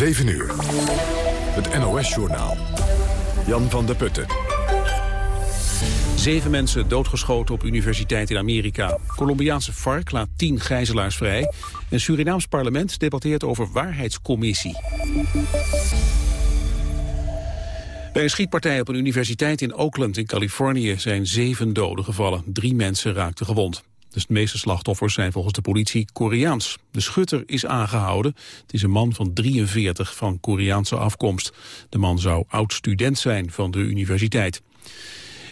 7 uur. Het NOS-journaal. Jan van der Putten. Zeven mensen doodgeschoten op universiteit in Amerika. Colombiaanse FARC laat tien gijzelaars vrij. En Surinaams parlement debatteert over waarheidscommissie. Bij een schietpartij op een universiteit in Oakland in Californië zijn zeven doden gevallen. Drie mensen raakten gewond. Dus de meeste slachtoffers zijn volgens de politie Koreaans. De schutter is aangehouden. Het is een man van 43 van Koreaanse afkomst. De man zou oud-student zijn van de universiteit.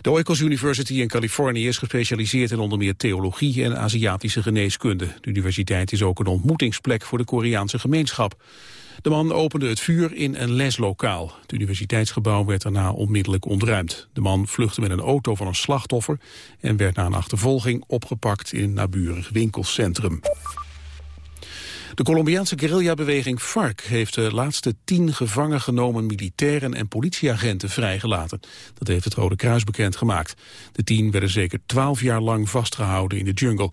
De Oikos University in Californië is gespecialiseerd in onder meer theologie en Aziatische geneeskunde. De universiteit is ook een ontmoetingsplek voor de Koreaanse gemeenschap. De man opende het vuur in een leslokaal. Het universiteitsgebouw werd daarna onmiddellijk ontruimd. De man vluchtte met een auto van een slachtoffer... en werd na een achtervolging opgepakt in een naburig winkelcentrum. De Colombiaanse guerrillabeweging FARC heeft de laatste tien gevangen genomen militairen en politieagenten vrijgelaten. Dat heeft het Rode Kruis bekendgemaakt. De tien werden zeker twaalf jaar lang vastgehouden in de jungle.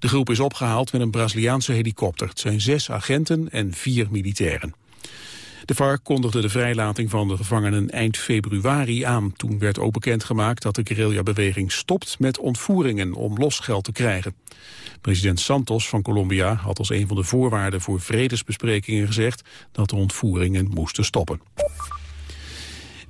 De groep is opgehaald met een Braziliaanse helikopter. Het zijn zes agenten en vier militairen. De FARC kondigde de vrijlating van de gevangenen eind februari aan. Toen werd ook bekendgemaakt dat de guerrillabeweging stopt met ontvoeringen om losgeld te krijgen. President Santos van Colombia had als een van de voorwaarden voor vredesbesprekingen gezegd dat de ontvoeringen moesten stoppen.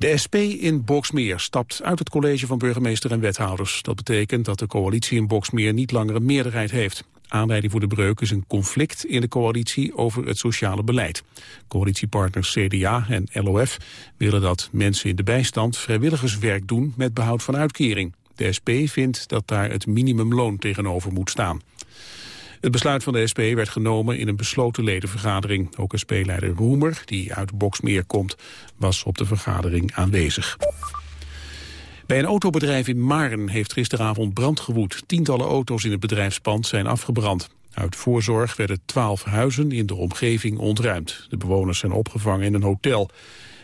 De SP in Boksmeer stapt uit het college van burgemeester en wethouders. Dat betekent dat de coalitie in Boksmeer niet langer een meerderheid heeft. Aanleiding voor de breuk is een conflict in de coalitie over het sociale beleid. Coalitiepartners CDA en LOF willen dat mensen in de bijstand vrijwilligerswerk doen met behoud van uitkering. De SP vindt dat daar het minimumloon tegenover moet staan. Het besluit van de SP werd genomen in een besloten ledenvergadering. Ook SP-leider Roemer, die uit Boksmeer komt, was op de vergadering aanwezig. Bij een autobedrijf in Maren heeft gisteravond brand gewoed. Tientallen auto's in het bedrijfspand zijn afgebrand. Uit voorzorg werden twaalf huizen in de omgeving ontruimd. De bewoners zijn opgevangen in een hotel.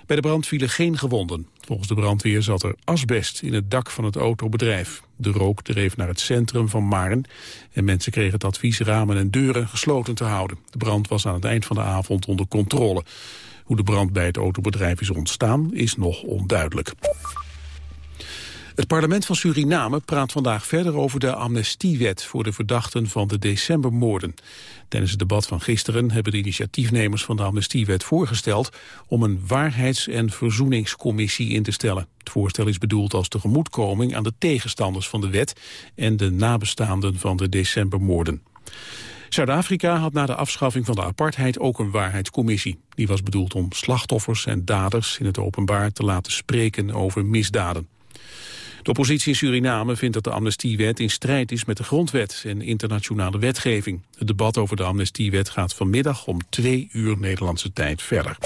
Bij de brand vielen geen gewonden. Volgens de brandweer zat er asbest in het dak van het autobedrijf. De rook dreef naar het centrum van Maren en mensen kregen het advies ramen en deuren gesloten te houden. De brand was aan het eind van de avond onder controle. Hoe de brand bij het autobedrijf is ontstaan is nog onduidelijk. Het parlement van Suriname praat vandaag verder over de amnestiewet voor de verdachten van de decembermoorden. Tijdens het debat van gisteren hebben de initiatiefnemers van de amnestiewet voorgesteld om een waarheids- en verzoeningscommissie in te stellen. Het voorstel is bedoeld als tegemoetkoming aan de tegenstanders van de wet en de nabestaanden van de decembermoorden. Zuid-Afrika had na de afschaffing van de apartheid ook een waarheidscommissie. Die was bedoeld om slachtoffers en daders in het openbaar te laten spreken over misdaden. De oppositie in Suriname vindt dat de amnestiewet in strijd is met de grondwet en internationale wetgeving. Het debat over de amnestiewet gaat vanmiddag om twee uur Nederlandse tijd verder.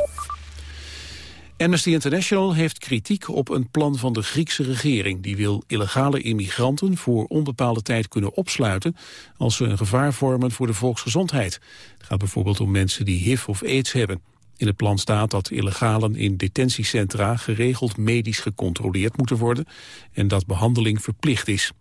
Amnesty International heeft kritiek op een plan van de Griekse regering. Die wil illegale immigranten voor onbepaalde tijd kunnen opsluiten... als ze een gevaar vormen voor de volksgezondheid. Het gaat bijvoorbeeld om mensen die HIV of aids hebben. In het plan staat dat illegalen in detentiecentra geregeld medisch gecontroleerd moeten worden en dat behandeling verplicht is.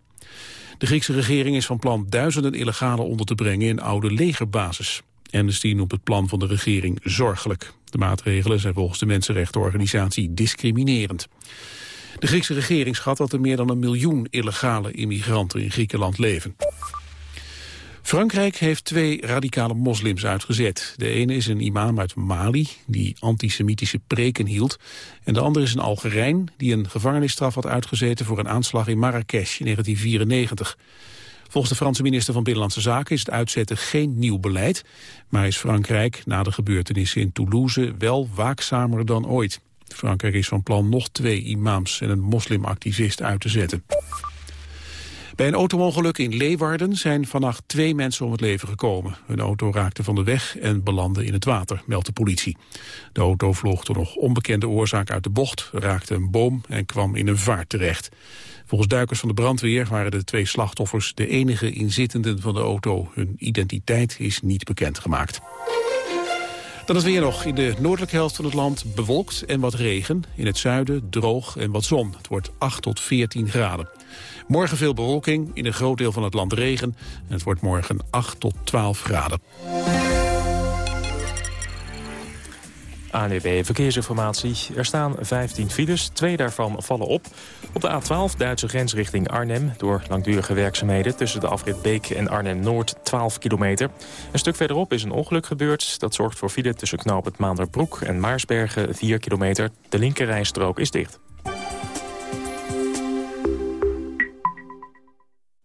De Griekse regering is van plan duizenden illegalen onder te brengen in oude legerbases. Amnesty noemt het plan van de regering zorgelijk. De maatregelen zijn volgens de mensenrechtenorganisatie discriminerend. De Griekse regering schat dat er meer dan een miljoen illegale immigranten in Griekenland leven. Frankrijk heeft twee radicale moslims uitgezet. De ene is een imam uit Mali, die antisemitische preken hield. En de andere is een Algerijn, die een gevangenisstraf had uitgezeten... voor een aanslag in Marrakesh in 1994. Volgens de Franse minister van Binnenlandse Zaken is het uitzetten geen nieuw beleid. Maar is Frankrijk na de gebeurtenissen in Toulouse wel waakzamer dan ooit. Frankrijk is van plan nog twee imams en een moslimactivist uit te zetten. Bij een autoongeluk in Leeuwarden zijn vannacht twee mensen om het leven gekomen. Hun auto raakte van de weg en belandde in het water, meldt de politie. De auto vloog door nog onbekende oorzaak uit de bocht, raakte een boom en kwam in een vaart terecht. Volgens duikers van de brandweer waren de twee slachtoffers de enige inzittenden van de auto. Hun identiteit is niet bekendgemaakt. Dan is weer nog in de noordelijke helft van het land bewolkt en wat regen. In het zuiden droog en wat zon. Het wordt 8 tot 14 graden. Morgen veel bewolking, in een groot deel van het land regen. En het wordt morgen 8 tot 12 graden. ANWB Verkeersinformatie. Er staan 15 files, twee daarvan vallen op. Op de A12 Duitse grens richting Arnhem... door langdurige werkzaamheden tussen de afrit Beek en Arnhem-Noord 12 kilometer. Een stuk verderop is een ongeluk gebeurd. Dat zorgt voor file tussen knoop het Maanderbroek en Maarsbergen 4 kilometer. De linkerrijstrook is dicht.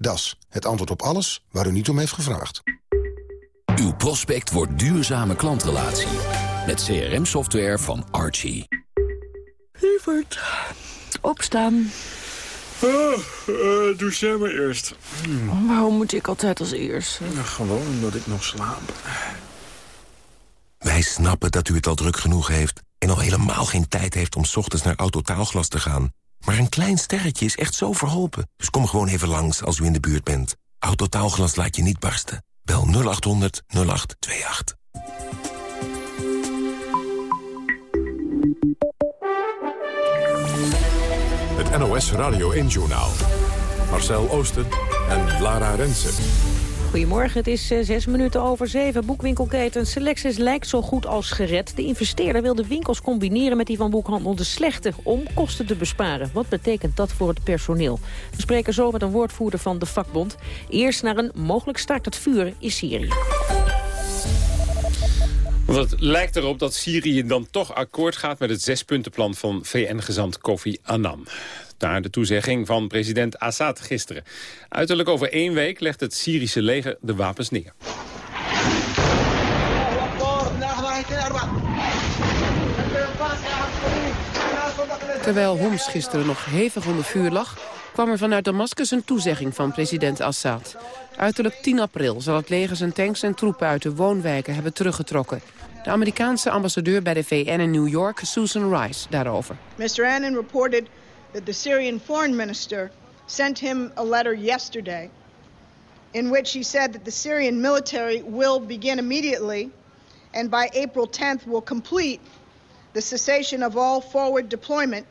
Das, het antwoord op alles waar u niet om heeft gevraagd. Uw prospect wordt duurzame klantrelatie. Met CRM-software van Archie. Lievert, opstaan. doe jij maar eerst. Waarom moet ik altijd als eerste? gewoon omdat ik nog slaap. Wij snappen dat u het al druk genoeg heeft... en al helemaal geen tijd heeft om 's ochtends naar Autotaalglas te gaan. Maar een klein sterretje is echt zo verholpen. Dus kom gewoon even langs als u in de buurt bent. Autotaalglas laat je niet barsten. Bel 0800 0828. Het NOS Radio 1-journaal. Marcel Oosten en Lara Rensen. Goedemorgen, het is eh, zes minuten over zeven. Boekwinkelketen Selectis lijkt zo goed als gered. De investeerder wil de winkels combineren met die van boekhandel De Slechte... om kosten te besparen. Wat betekent dat voor het personeel? We spreken zo met een woordvoerder van de vakbond. Eerst naar een mogelijk start het vuur in Syrië. Want het lijkt erop dat Syrië dan toch akkoord gaat met het zespuntenplan van VN-gezant Kofi Annan. Na de toezegging van president Assad gisteren. Uiterlijk over één week legt het Syrische leger de wapens neer. Terwijl Homs gisteren nog hevig onder vuur lag... kwam er vanuit Damascus een toezegging van president Assad. Uiterlijk 10 april zal het leger zijn tanks en troepen uit de woonwijken hebben teruggetrokken. De Amerikaanse ambassadeur bij de VN in New York, Susan Rice, daarover. Mr. Annan reported that the Syrian foreign minister sent him a letter yesterday in which he said that the Syrian military will begin immediately and by April 10th will complete the cessation of all forward deployment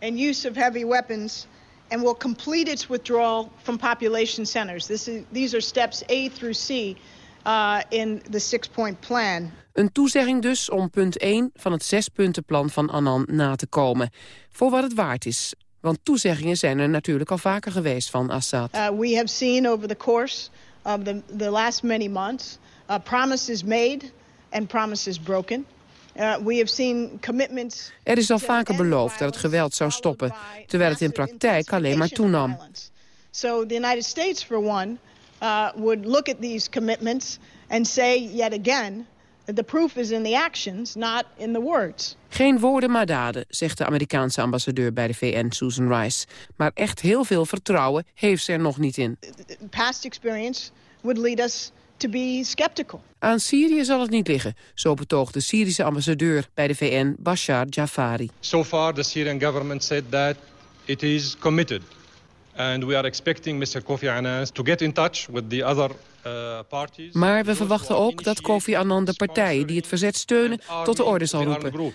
and use of heavy weapons and will complete its withdrawal from population centers. This is, these are steps A through C uh, in the six-point plan. Een toezegging dus om punt 1 van het zespuntenplan van Annan na te komen. Voor wat het waard is. Want toezeggingen zijn er natuurlijk al vaker geweest van Assad. Uh, we have seen over the course of the, the last many months uh, promises made and promises broken. Uh, we have seen commitments Er is al vaker beloofd dat het geweld zou stoppen, terwijl het in praktijk alleen maar toenam. So the United States, for one, uh, would look at these commitments and say yet again that the proof is in the actions, not in the words. Geen woorden maar daden, zegt de Amerikaanse ambassadeur bij de VN, Susan Rice. Maar echt heel veel vertrouwen heeft ze er nog niet in. Past experience would lead us to be skeptical. Aan Syrië zal het niet liggen, zo betoogt de Syrische ambassadeur bij de VN, Bashar Jafari. So far the Syrian government said that it is committed. And we are expecting Mr. Kofi Annan to get in touch with the other uh, parties. Maar we verwachten ook dat Kofi Annan de partijen die het verzet steunen tot de orde zal roepen.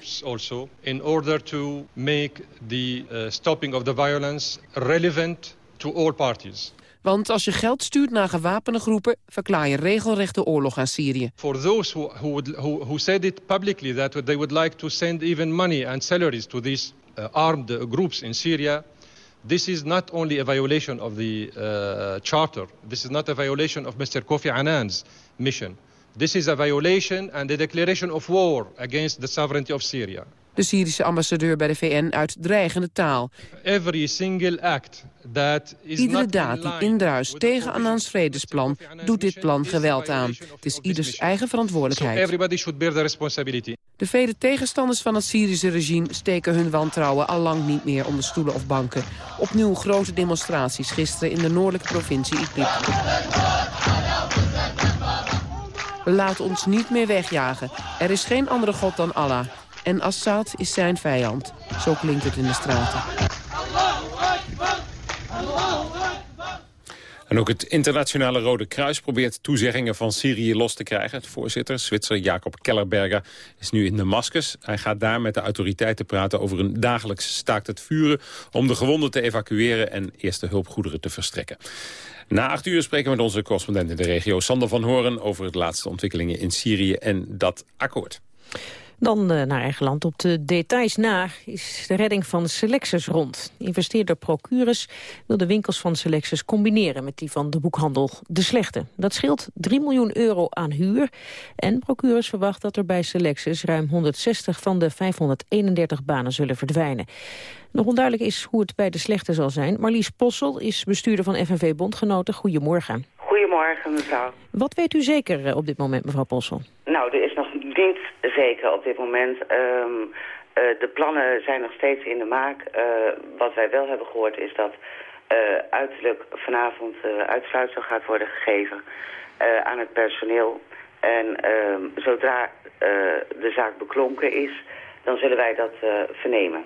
in order to make the uh, stopping of the violence relevant to all parties. Want als je geld stuurt naar gewapende groepen... verklaar je regelrecht de oorlog aan Syrië. For those who, who, who, who said it publicly that they would like to send even money and salaries to these uh, armed groups in Syria... This is not only a violation of the uh, charter. This is not a violation of Mr. Kofi Annan's mission. This is a violation and a declaration of war against the sovereignty of Syria. De Syrische ambassadeur bij de VN uit dreigende taal. Every single act that is Iedere not daad die indruist tegen Annans vredesplan doet dit plan geweld aan. Het is ieders eigen So verantwoordelijkheid. everybody should bear the responsibility. De vele tegenstanders van het Syrische regime steken hun wantrouwen al lang niet meer onder stoelen of banken. Opnieuw grote demonstraties gisteren in de noordelijke provincie Idlib. We laten ons niet meer wegjagen. Er is geen andere God dan Allah. En Assad is zijn vijand. Zo klinkt het in de straten. En ook het internationale Rode Kruis probeert toezeggingen van Syrië los te krijgen. Het voorzitter, Zwitser Jacob Kellerberger, is nu in Damascus. Hij gaat daar met de autoriteiten praten over een dagelijks staakt het vuren... om de gewonden te evacueren en eerste hulpgoederen te verstrekken. Na acht uur spreken we met onze correspondent in de regio, Sander van Horen... over de laatste ontwikkelingen in Syrië en dat akkoord. Dan uh, naar eigen land. Op de details na is de redding van Selexus rond. Investeerder Procurus wil de winkels van Selexus combineren... met die van de boekhandel De Slechte. Dat scheelt 3 miljoen euro aan huur. En Procurus verwacht dat er bij Selexus ruim 160 van de 531 banen zullen verdwijnen. Nog onduidelijk is hoe het bij De Slechte zal zijn. Marlies Possel is bestuurder van FNV Bondgenoten. Goedemorgen. Goedemorgen, mevrouw. Wat weet u zeker eh, op dit moment, mevrouw Possel? Nou, er is niet zeker op dit moment. Um, uh, de plannen zijn nog steeds in de maak. Uh, wat wij wel hebben gehoord is dat uh, uiterlijk vanavond uitsluitsel gaat worden gegeven aan het personeel. En ehm, zodra de zaak beklonken is, dan zullen wij dat vernemen.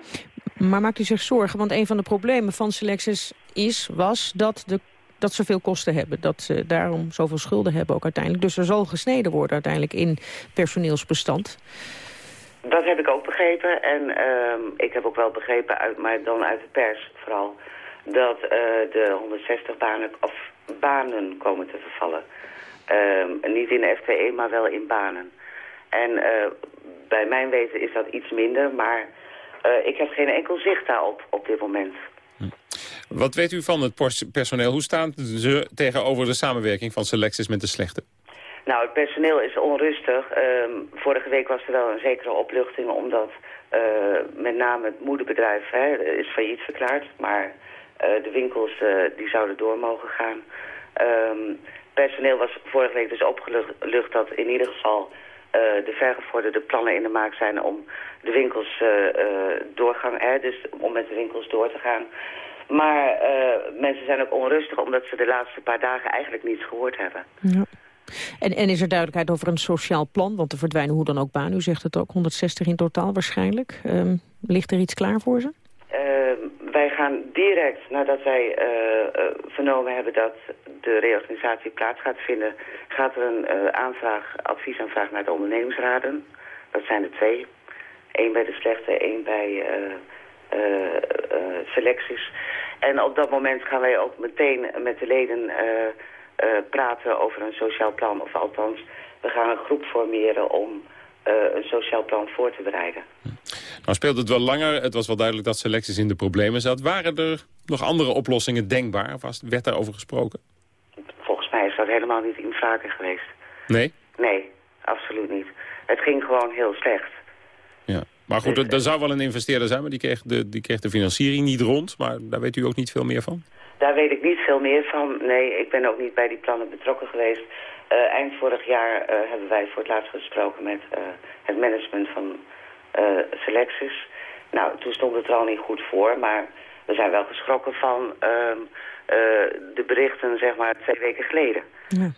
Maar maakt u zich zorgen, want een van de problemen van Selectis is, was dat de dat ze veel kosten hebben. Dat ze daarom zoveel schulden hebben ook uiteindelijk. Dus er zal gesneden worden uiteindelijk in personeelsbestand. Dat heb ik ook begrepen. En uh, ik heb ook wel begrepen, uit, maar dan uit de pers vooral... dat uh, de 160 banen, of banen komen te vervallen. Uh, niet in FTE, maar wel in banen. En uh, bij mijn weten is dat iets minder, maar ik heb geen enkel zicht daarop op dit moment. Wat weet u van het personeel? Hoe staan ze tegenover de samenwerking van Selectis met de slechte? Nou, het personeel is onrustig. Uh, vorige week was er wel een zekere opluchting... omdat uh, met name het moederbedrijf hè, is failliet verklaard. Maar uh, de winkels uh, die zouden door mogen gaan. Um, personeel was vorige week dus opgelucht dat in ieder geval... de vergevorderde plannen in de maak zijn om de winkels doorgang... Dus om met de winkels door te gaan... Maar uh, mensen zijn ook onrustig omdat ze de laatste paar dagen eigenlijk niets gehoord hebben. Ja. En, en is er duidelijkheid over een sociaal plan? Want er verdwijnen hoe dan ook baan. U zegt het ook, 160 in totaal waarschijnlijk. Um, ligt er iets klaar voor ze? Uh, wij gaan direct, nadat wij uh, vernomen hebben dat de reorganisatie plaats gaat vinden... gaat er een aanvraag, adviesaanvraag naar de ondernemingsraden. Dat zijn er twee. Eén bij de slechte, één bij selecties. En op dat moment gaan wij ook meteen met de leden uh, praten over een sociaal plan. Of althans, we gaan een groep formeren om een sociaal plan voor te bereiden. Nou speelt het wel langer. Het was wel duidelijk dat selecties in de problemen zat. Waren er nog andere oplossingen denkbaar? Of was, werd daarover gesproken? Volgens mij is dat helemaal niet in vragen geweest. Nee? Nee, absoluut niet. Het ging gewoon heel slecht. Maar goed, er, er zou wel een investeerder zijn, maar die kreeg, de, die kreeg de financiering niet rond. Maar daar weet u ook niet veel meer van? Daar weet ik niet veel meer van. Nee, ik ben ook niet bij die plannen betrokken geweest. Uh, eind vorig jaar uh, hebben wij voor het laatst gesproken met uh, het management van Selectus. Nou, toen stond het er al niet goed voor, maar we zijn wel geschrokken van ehm, de berichten, zeg maar, twee weken geleden. Ja.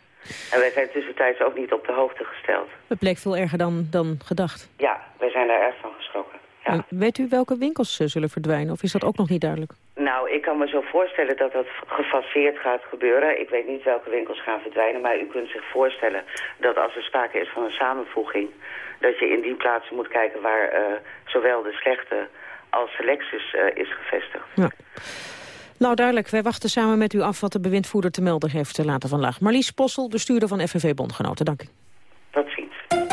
En wij zijn tussentijds ook niet op de hoogte gesteld. Het bleek veel erger dan, dan gedacht. Ja, wij zijn daar erg van geschrokken. Ja. Weet u welke winkels zullen verdwijnen of is dat ook nog niet duidelijk? Nou, ik kan me zo voorstellen dat dat gefaseerd gaat gebeuren. Ik weet niet welke winkels gaan verdwijnen, maar u kunt zich voorstellen dat als er sprake is van een samenvoeging, dat je in die plaatsen moet kijken waar uh, zowel de slechte als Lexus uh, is gevestigd. Ja. Nou, duidelijk. Wij wachten samen met u af wat de bewindvoerder te melden heeft eh, later vandaag. Marlies Possel, bestuurder van FNV Bondgenoten. Dank u. Tot ziens.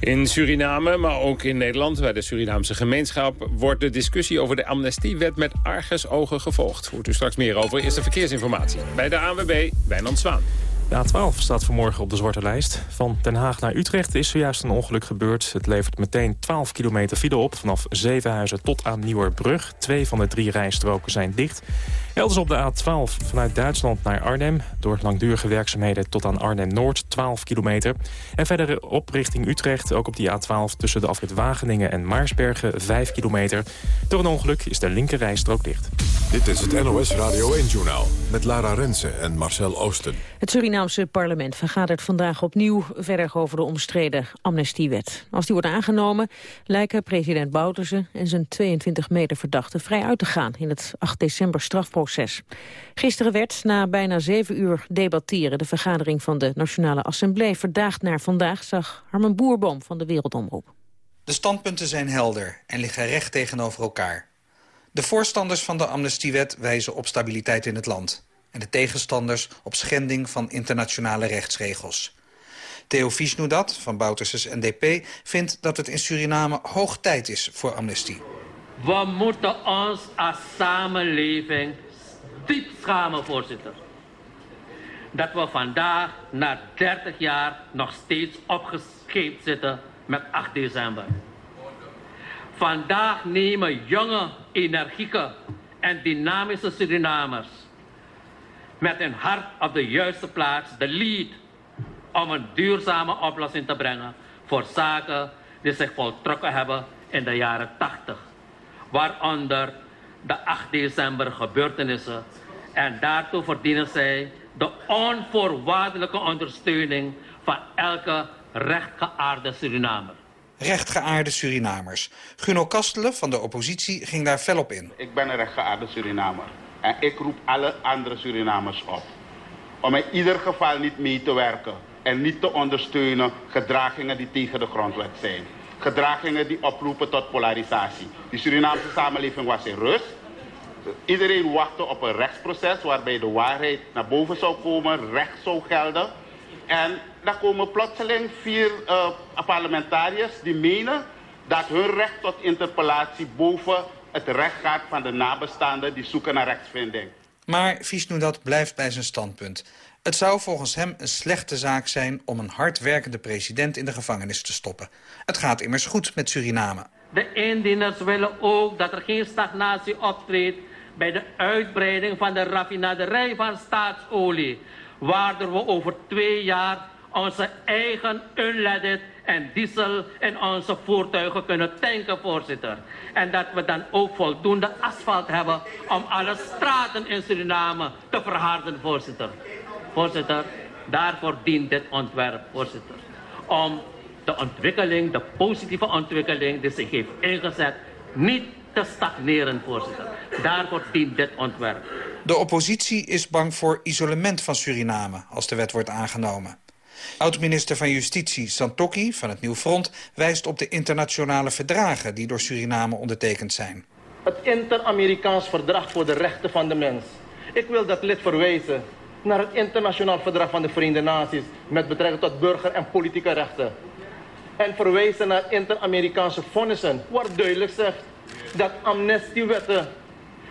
In Suriname, maar ook in Nederland, bij de Surinaamse gemeenschap... wordt de discussie over de amnestiewet met argusogen gevolgd. Hoort u straks meer over. Eerste verkeersinformatie bij de ANWB, Wijnand Zwaan. De A12 staat vanmorgen op de zwarte lijst. Van Den Haag naar Utrecht is zojuist een ongeluk gebeurd. Het levert meteen 12 kilometer file op vanaf Zevenhuizen tot aan Nieuwerbrug. Twee van de drie rijstroken zijn dicht. Elders op de A12 vanuit Duitsland naar Arnhem. Door langdurige werkzaamheden tot aan Arnhem-Noord 12 kilometer. En verder op richting Utrecht, ook op die A12 tussen de afrit Wageningen en Maarsbergen 5 kilometer. Door een ongeluk is de linker rijstrook dicht. Dit is het NOS Radio 1-journaal met Lara Rensen en Marcel Oosten. Het Surinaamse parlement vergadert vandaag opnieuw verder over de omstreden amnestiewet. Als die wordt aangenomen lijken president Bouterse en zijn 22 medeverdachten vrij uit te gaan in het 8 december strafproces. Gisteren werd na bijna zeven uur debatteren de vergadering van de Nationale Assemblée verdaagd naar vandaag, zag Harmen Boerboom van de Wereldomroep. De standpunten zijn helder en liggen recht tegenover elkaar. De voorstanders van de amnestiewet wijzen op stabiliteit in het land. En de tegenstanders op schending van internationale rechtsregels. Theo Visnoedat van Bouterses NDP vindt dat het in Suriname hoog tijd is voor amnestie. We moeten ons als samenleving diep schamen, voorzitter. Dat we vandaag, na 30 jaar, nog steeds opgescheept zitten met 8 december. Vandaag nemen jonge, energieke en dynamische Surinamers met hun hart op de juiste plaats de lead om een duurzame oplossing te brengen voor zaken die zich voltrokken hebben in de jaren 80. Waaronder de 8 december gebeurtenissen. En daartoe verdienen zij de onvoorwaardelijke ondersteuning van elke rechtgeaarde Surinamer rechtgeaarde Surinamers. Guno Kastelen van de oppositie ging daar fel op in. Ik ben een rechtgeaarde Surinamer. En ik roep alle andere Surinamers op. Om in ieder geval niet mee te werken. En niet te ondersteunen gedragingen die tegen de grondwet zijn. Gedragingen die oproepen tot polarisatie. De Surinaamse samenleving was in rust. Iedereen wachtte op een rechtsproces waarbij de waarheid naar boven zou komen, recht zou gelden. En dan komen plotseling vier uh, parlementariërs die menen dat hun recht tot interpellatie boven het recht gaat van de nabestaanden die zoeken naar rechtsvinding. Maar Visnoedat blijft bij zijn standpunt. Het zou volgens hem een slechte zaak zijn om een hardwerkende president in de gevangenis te stoppen. Het gaat immers goed met Suriname. De indieners willen ook dat er geen stagnatie optreedt bij de uitbreiding van de raffinaderij van staatsolie. Waardoor we over twee jaar onze eigen unleaded en diesel in onze voertuigen kunnen tanken, voorzitter. En dat we dan ook voldoende asfalt hebben om alle straten in Suriname te verharden, voorzitter. Voorzitter, daarvoor dient dit ontwerp, voorzitter. Om de ontwikkeling, de positieve ontwikkeling die zich heeft ingezet, niet te stagneren, voorzitter. Daarvoor dient dit ontwerp. De oppositie is bang voor isolement van Suriname als de wet wordt aangenomen. Oud-minister van Justitie Santokki van het Nieuw Front wijst op de internationale verdragen die door Suriname ondertekend zijn. Het Inter-Amerikaans Verdrag voor de Rechten van de Mens. Ik wil dat lid verwijzen naar het Internationaal Verdrag van de Verenigde Naties met betrekking tot burger- en politieke rechten. En verwijzen naar Inter-Amerikaanse vonnissen, waar duidelijk zegt dat amnestiewetten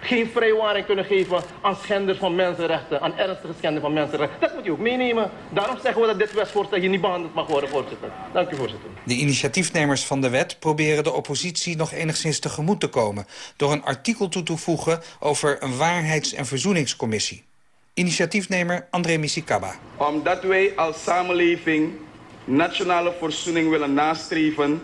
geen vrijwaring kunnen geven aan schenders van mensenrechten, aan ernstige schenders van mensenrechten. Dat moet je ook meenemen. Daarom zeggen we dat dit wetsvoorstel hier niet behandeld mag worden, voorzitter. Dank u, voorzitter. De initiatiefnemers van de wet proberen de oppositie nog enigszins tegemoet te komen... door een artikel toe te voegen over een waarheids- en verzoeningscommissie. Initiatiefnemer André Misikaba. Omdat wij als samenleving nationale verzoening willen nastreven...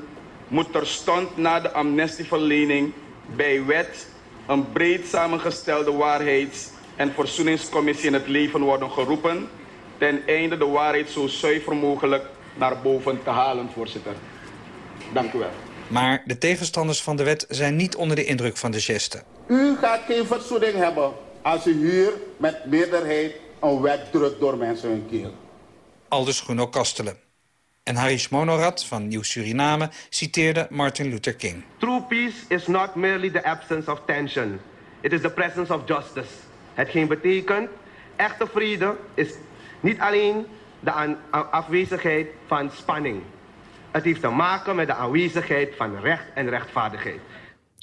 moet er stond na de amnestieverlening bij wet een breed samengestelde waarheids- en verzoeningscommissie in het leven worden geroepen... ten einde de waarheid zo zuiver mogelijk naar boven te halen, voorzitter. Dank u wel. Maar de tegenstanders van de wet zijn niet onder de indruk van de geste. U gaat geen verzoening hebben als u hier met meerderheid een wet drukt door mensen hun keel. Aldus Bruno Kastelen. En Harish Monorat van Nieuw Suriname citeerde Martin Luther King. True peace is not merely the absence of tension. It is the presence of justice. Hetgeen betekent, echte vrede is niet alleen de afwezigheid van spanning. Het heeft te maken met de aanwezigheid van recht en rechtvaardigheid.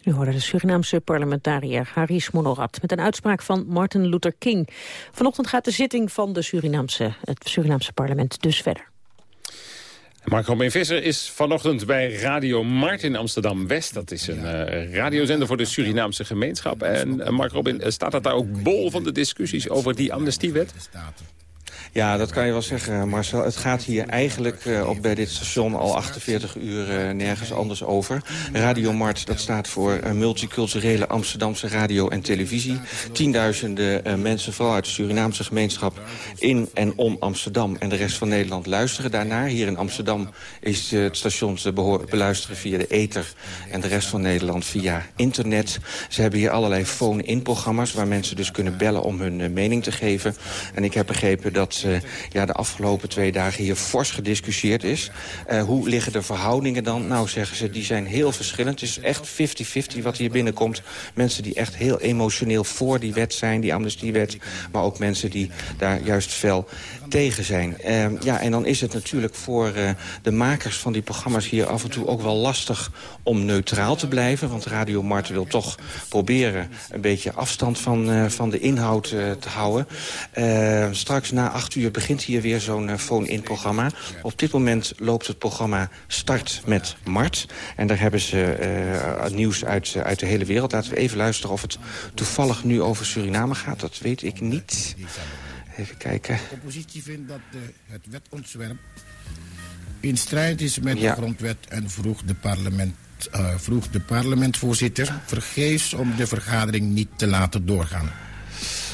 U hoorde de Surinaamse parlementariër Haris Monorat... met een uitspraak van Martin Luther King. Vanochtend gaat de zitting van de Surinaamse, het Surinaamse parlement dus verder. Mark Robin Visser is vanochtend bij Radio Mart in Amsterdam-West. Dat is een uh, radiozender voor de Surinaamse gemeenschap. En uh, Mark Robin, staat dat daar ook bol van de discussies over die amnestiewet? Ja, dat kan je wel zeggen, Marcel. Het gaat hier eigenlijk uh, op bij dit station al 48 uur uh, nergens anders over. Radio Mart, dat staat voor uh, multiculturele Amsterdamse radio en televisie. Tienduizenden mensen, vooral uit de Surinaamse gemeenschap... in en om Amsterdam en de rest van Nederland luisteren daarnaar. Hier in Amsterdam is het station te beluisteren via de ether... en de rest van Nederland via internet. Ze hebben hier allerlei phone-in-programma's... waar mensen dus kunnen bellen om hun mening te geven. En ik heb begrepen dat uh, ja, de afgelopen twee dagen hier fors gediscussieerd is. Uh, hoe liggen de verhoudingen dan? Nou, zeggen ze, die zijn heel verschillend. Het is echt 50-50 wat hier binnenkomt. Mensen die echt heel emotioneel voor die wet zijn, die amnestiewet. Maar ook mensen die daar juist fel tegen zijn. Uh, ja, en dan is het natuurlijk voor uh, de makers van die programma's hier af en toe ook wel lastig om neutraal te blijven. Want Radio Mart wil toch proberen een beetje afstand van, uh, van de inhoud uh, te houden. straks na acht uur begint hier weer zo'n phone-in-programma. Op dit moment loopt het programma Start met Mart. En daar hebben ze nieuws uit, uit de hele wereld. Laten we even luisteren of het toevallig nu over Suriname gaat. Dat weet ik niet. Even kijken. De oppositie vindt dat de, het wetontwerp in strijd is met ja. de grondwet... en vroeg de, parlement, uh, vroeg de parlementvoorzitter vergeefs om de vergadering niet te laten doorgaan.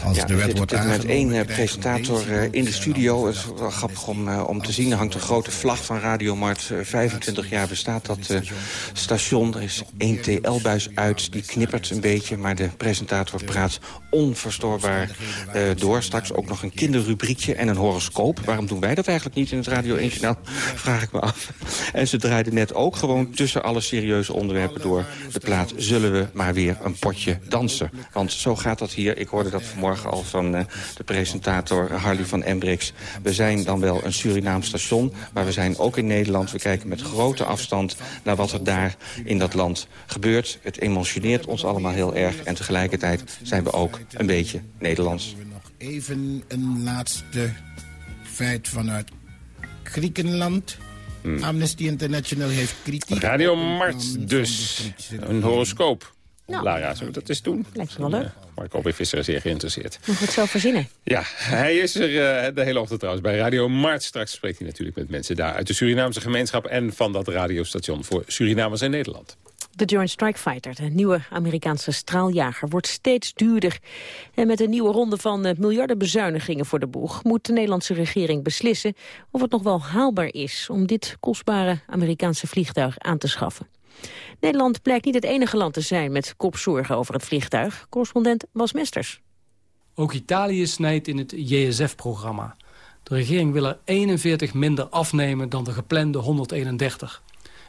Als ja, de wet wordt met één uh, presentator uh, in de studio. Het is wel grappig om, om te zien. Er hangt een grote vlag van Radio Mart. 25 jaar bestaat dat station. Er is één TL-buis uit, die knippert een beetje. Maar de presentator praat onverstoorbaar door. Straks ook nog een kinderrubriekje en een horoscoop. Waarom doen wij dat eigenlijk niet in het Radio 1-journaal? Vraag ik me af. En ze draaiden net ook gewoon tussen alle serieuze onderwerpen door. De plaat Zullen we maar weer een potje dansen. Want zo gaat dat hier. Ik hoorde dat vanmorgen vanmorgen al van uh, de presentator Harley van Embrix. We zijn dan wel een Surinaam station, maar we zijn ook in Nederland. We kijken met grote afstand naar wat er daar in dat land gebeurt. Het emotioneert ons allemaal heel erg en tegelijkertijd zijn we ook een beetje Nederlands. Nog even een laatste feit vanuit Griekenland. Hmm. Amnesty International heeft kritiek... Radio Mart dus. Een horoscoop. Nou, Lara, zullen we dat eens doen? Lijkt me wel leuk. Mark is visser zeer geïnteresseerd. Nog het zelf verzinnen. Ja, hij is er uh, de hele ochtend trouwens bij Radio Mart. Straks spreekt hij natuurlijk met mensen daar uit de Surinaamse gemeenschap... en van dat radiostation voor Surinamers in Nederland. De Joint Strike Fighter, de nieuwe Amerikaanse straaljager, wordt steeds duurder. En met een nieuwe ronde van uh, miljarden bezuinigingen voor de boeg... moet de Nederlandse regering beslissen of het nog wel haalbaar is... om dit kostbare Amerikaanse vliegtuig aan te schaffen. Nederland blijkt niet het enige land te zijn met kopzorgen over het vliegtuig. Correspondent Bas Mesters. Ook Italië snijdt in het JSF-programma. De regering wil er 41 minder afnemen dan de geplande 131.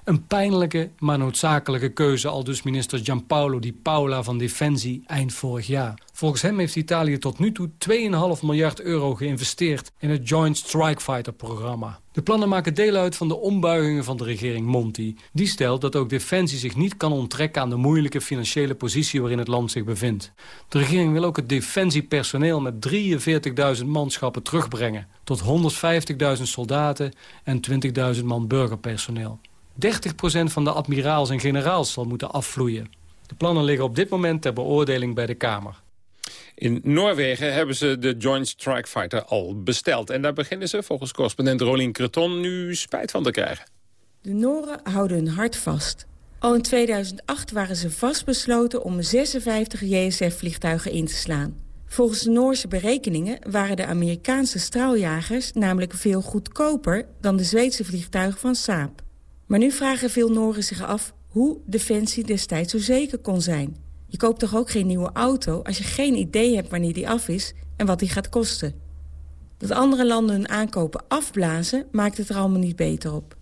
Een pijnlijke, maar noodzakelijke keuze... al dus minister Gianpaolo Di Paola van Defensie eind vorig jaar. Volgens hem heeft Italië tot nu toe 2,5 miljard euro geïnvesteerd... in het Joint Strike Fighter-programma. De plannen maken deel uit van de ombuigingen van de regering Monti. Die stelt dat ook Defensie zich niet kan onttrekken... aan de moeilijke financiële positie waarin het land zich bevindt. De regering wil ook het defensiepersoneel met 43.000 manschappen terugbrengen... tot 150.000 soldaten en 20.000 man burgerpersoneel. 30% van de admiraals en generaals zal moeten afvloeien. De plannen liggen op dit moment ter beoordeling bij de Kamer. In Noorwegen hebben ze de Joint Strike Fighter al besteld. En daar beginnen ze, volgens correspondent Rolien Creton, nu spijt van te krijgen. De Noren houden hun hart vast. Al in 2008 waren ze vastbesloten om 56 JSF-vliegtuigen in te slaan. Volgens de Noorse berekeningen waren de Amerikaanse straaljagers namelijk veel goedkoper dan de Zweedse vliegtuigen van Saab. Maar nu vragen veel Noren zich af hoe Defensie destijds zo zeker kon zijn. Je koopt toch ook geen nieuwe auto als je geen idee hebt wanneer die af is en wat die gaat kosten. Dat andere landen hun aankopen afblazen maakt het er allemaal niet beter op.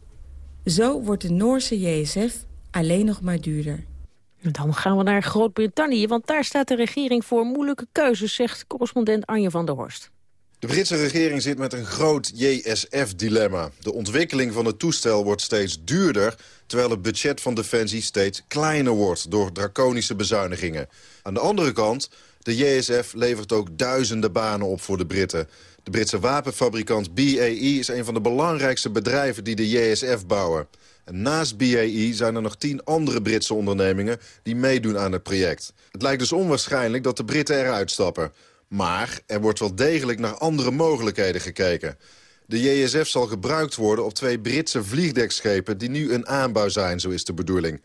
Zo wordt de Noorse JSF alleen nog maar duurder. Dan gaan we naar Groot-Brittannië, want daar staat de regering voor moeilijke keuzes, zegt correspondent Anje van der Horst. De Britse regering zit met een groot JSF-dilemma. De ontwikkeling van het toestel wordt steeds duurder... terwijl het budget van Defensie steeds kleiner wordt... door draconische bezuinigingen. Aan de andere kant, de JSF levert ook duizenden banen op voor de Britten. De Britse wapenfabrikant BAE is een van de belangrijkste bedrijven... die de JSF bouwen. En naast BAE zijn er nog tien andere Britse ondernemingen... die meedoen aan het project. Het lijkt dus onwaarschijnlijk dat de Britten eruit stappen... Maar er wordt wel degelijk naar andere mogelijkheden gekeken. De JSF zal gebruikt worden op twee Britse vliegdekschepen... die nu een aanbouw zijn, zo is de bedoeling.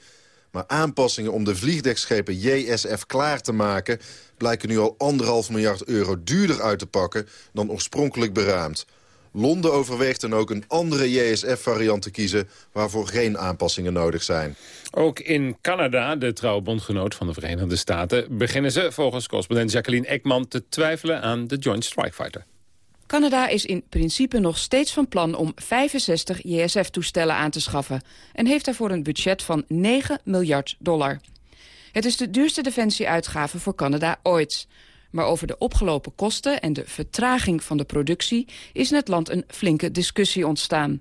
Maar aanpassingen om de vliegdekschepen JSF klaar te maken... blijken nu al anderhalf miljard euro duurder uit te pakken... dan oorspronkelijk beraamd. Londen overweegt dan ook een andere JSF-variant te kiezen... waarvoor geen aanpassingen nodig zijn. Ook in Canada, de trouwe bondgenoot van de Verenigde Staten... beginnen ze volgens correspondent Jacqueline Ekman te twijfelen aan de Joint Strike Fighter. Canada is in principe nog steeds van plan om 65 JSF-toestellen aan te schaffen... en heeft daarvoor een budget van 9 miljard dollar. Het is de duurste defensieuitgave voor Canada ooit. Maar over de opgelopen kosten en de vertraging van de productie... is in het land een flinke discussie ontstaan.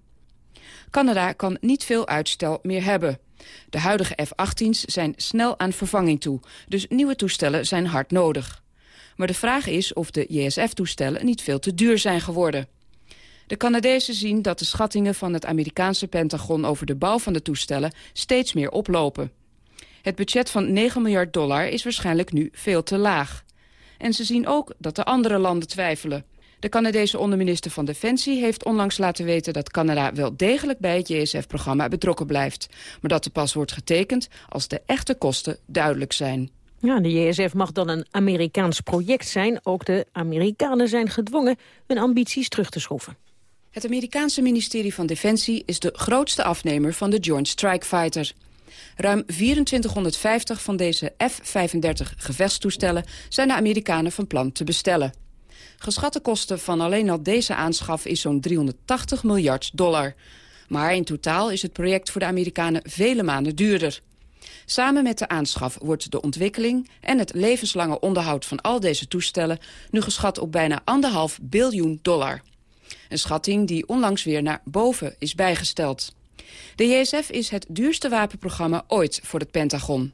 Canada kan niet veel uitstel meer hebben. De huidige F-18's zijn snel aan vervanging toe, dus nieuwe toestellen zijn hard nodig. Maar de vraag is of de JSF-toestellen niet veel te duur zijn geworden. De Canadezen zien dat de schattingen van het Amerikaanse Pentagon over de bouw van de toestellen steeds meer oplopen. Het budget van 9 miljard dollar is waarschijnlijk nu veel te laag. En ze zien ook dat de andere landen twijfelen. De Canadese onderminister van Defensie heeft onlangs laten weten dat Canada wel degelijk bij het JSF-programma betrokken blijft. Maar dat er pas wordt getekend als de echte kosten duidelijk zijn. Ja, de JSF mag dan een Amerikaans project zijn. Ook de Amerikanen zijn gedwongen hun ambities terug te schroeven. Het Amerikaanse ministerie van Defensie is de grootste afnemer van de Joint Strike Fighter. Ruim 2450 van deze F-35 gevechtstoestellen zijn de Amerikanen van plan te bestellen. Geschatte kosten van alleen al deze aanschaf is zo'n 380 miljard dollar. Maar in totaal is het project voor de Amerikanen vele maanden duurder. Samen met de aanschaf wordt de ontwikkeling en het levenslange onderhoud van al deze toestellen nu geschat op bijna anderhalf biljoen dollar. Een schatting die onlangs weer naar boven is bijgesteld. De JSF is het duurste wapenprogramma ooit voor het Pentagon.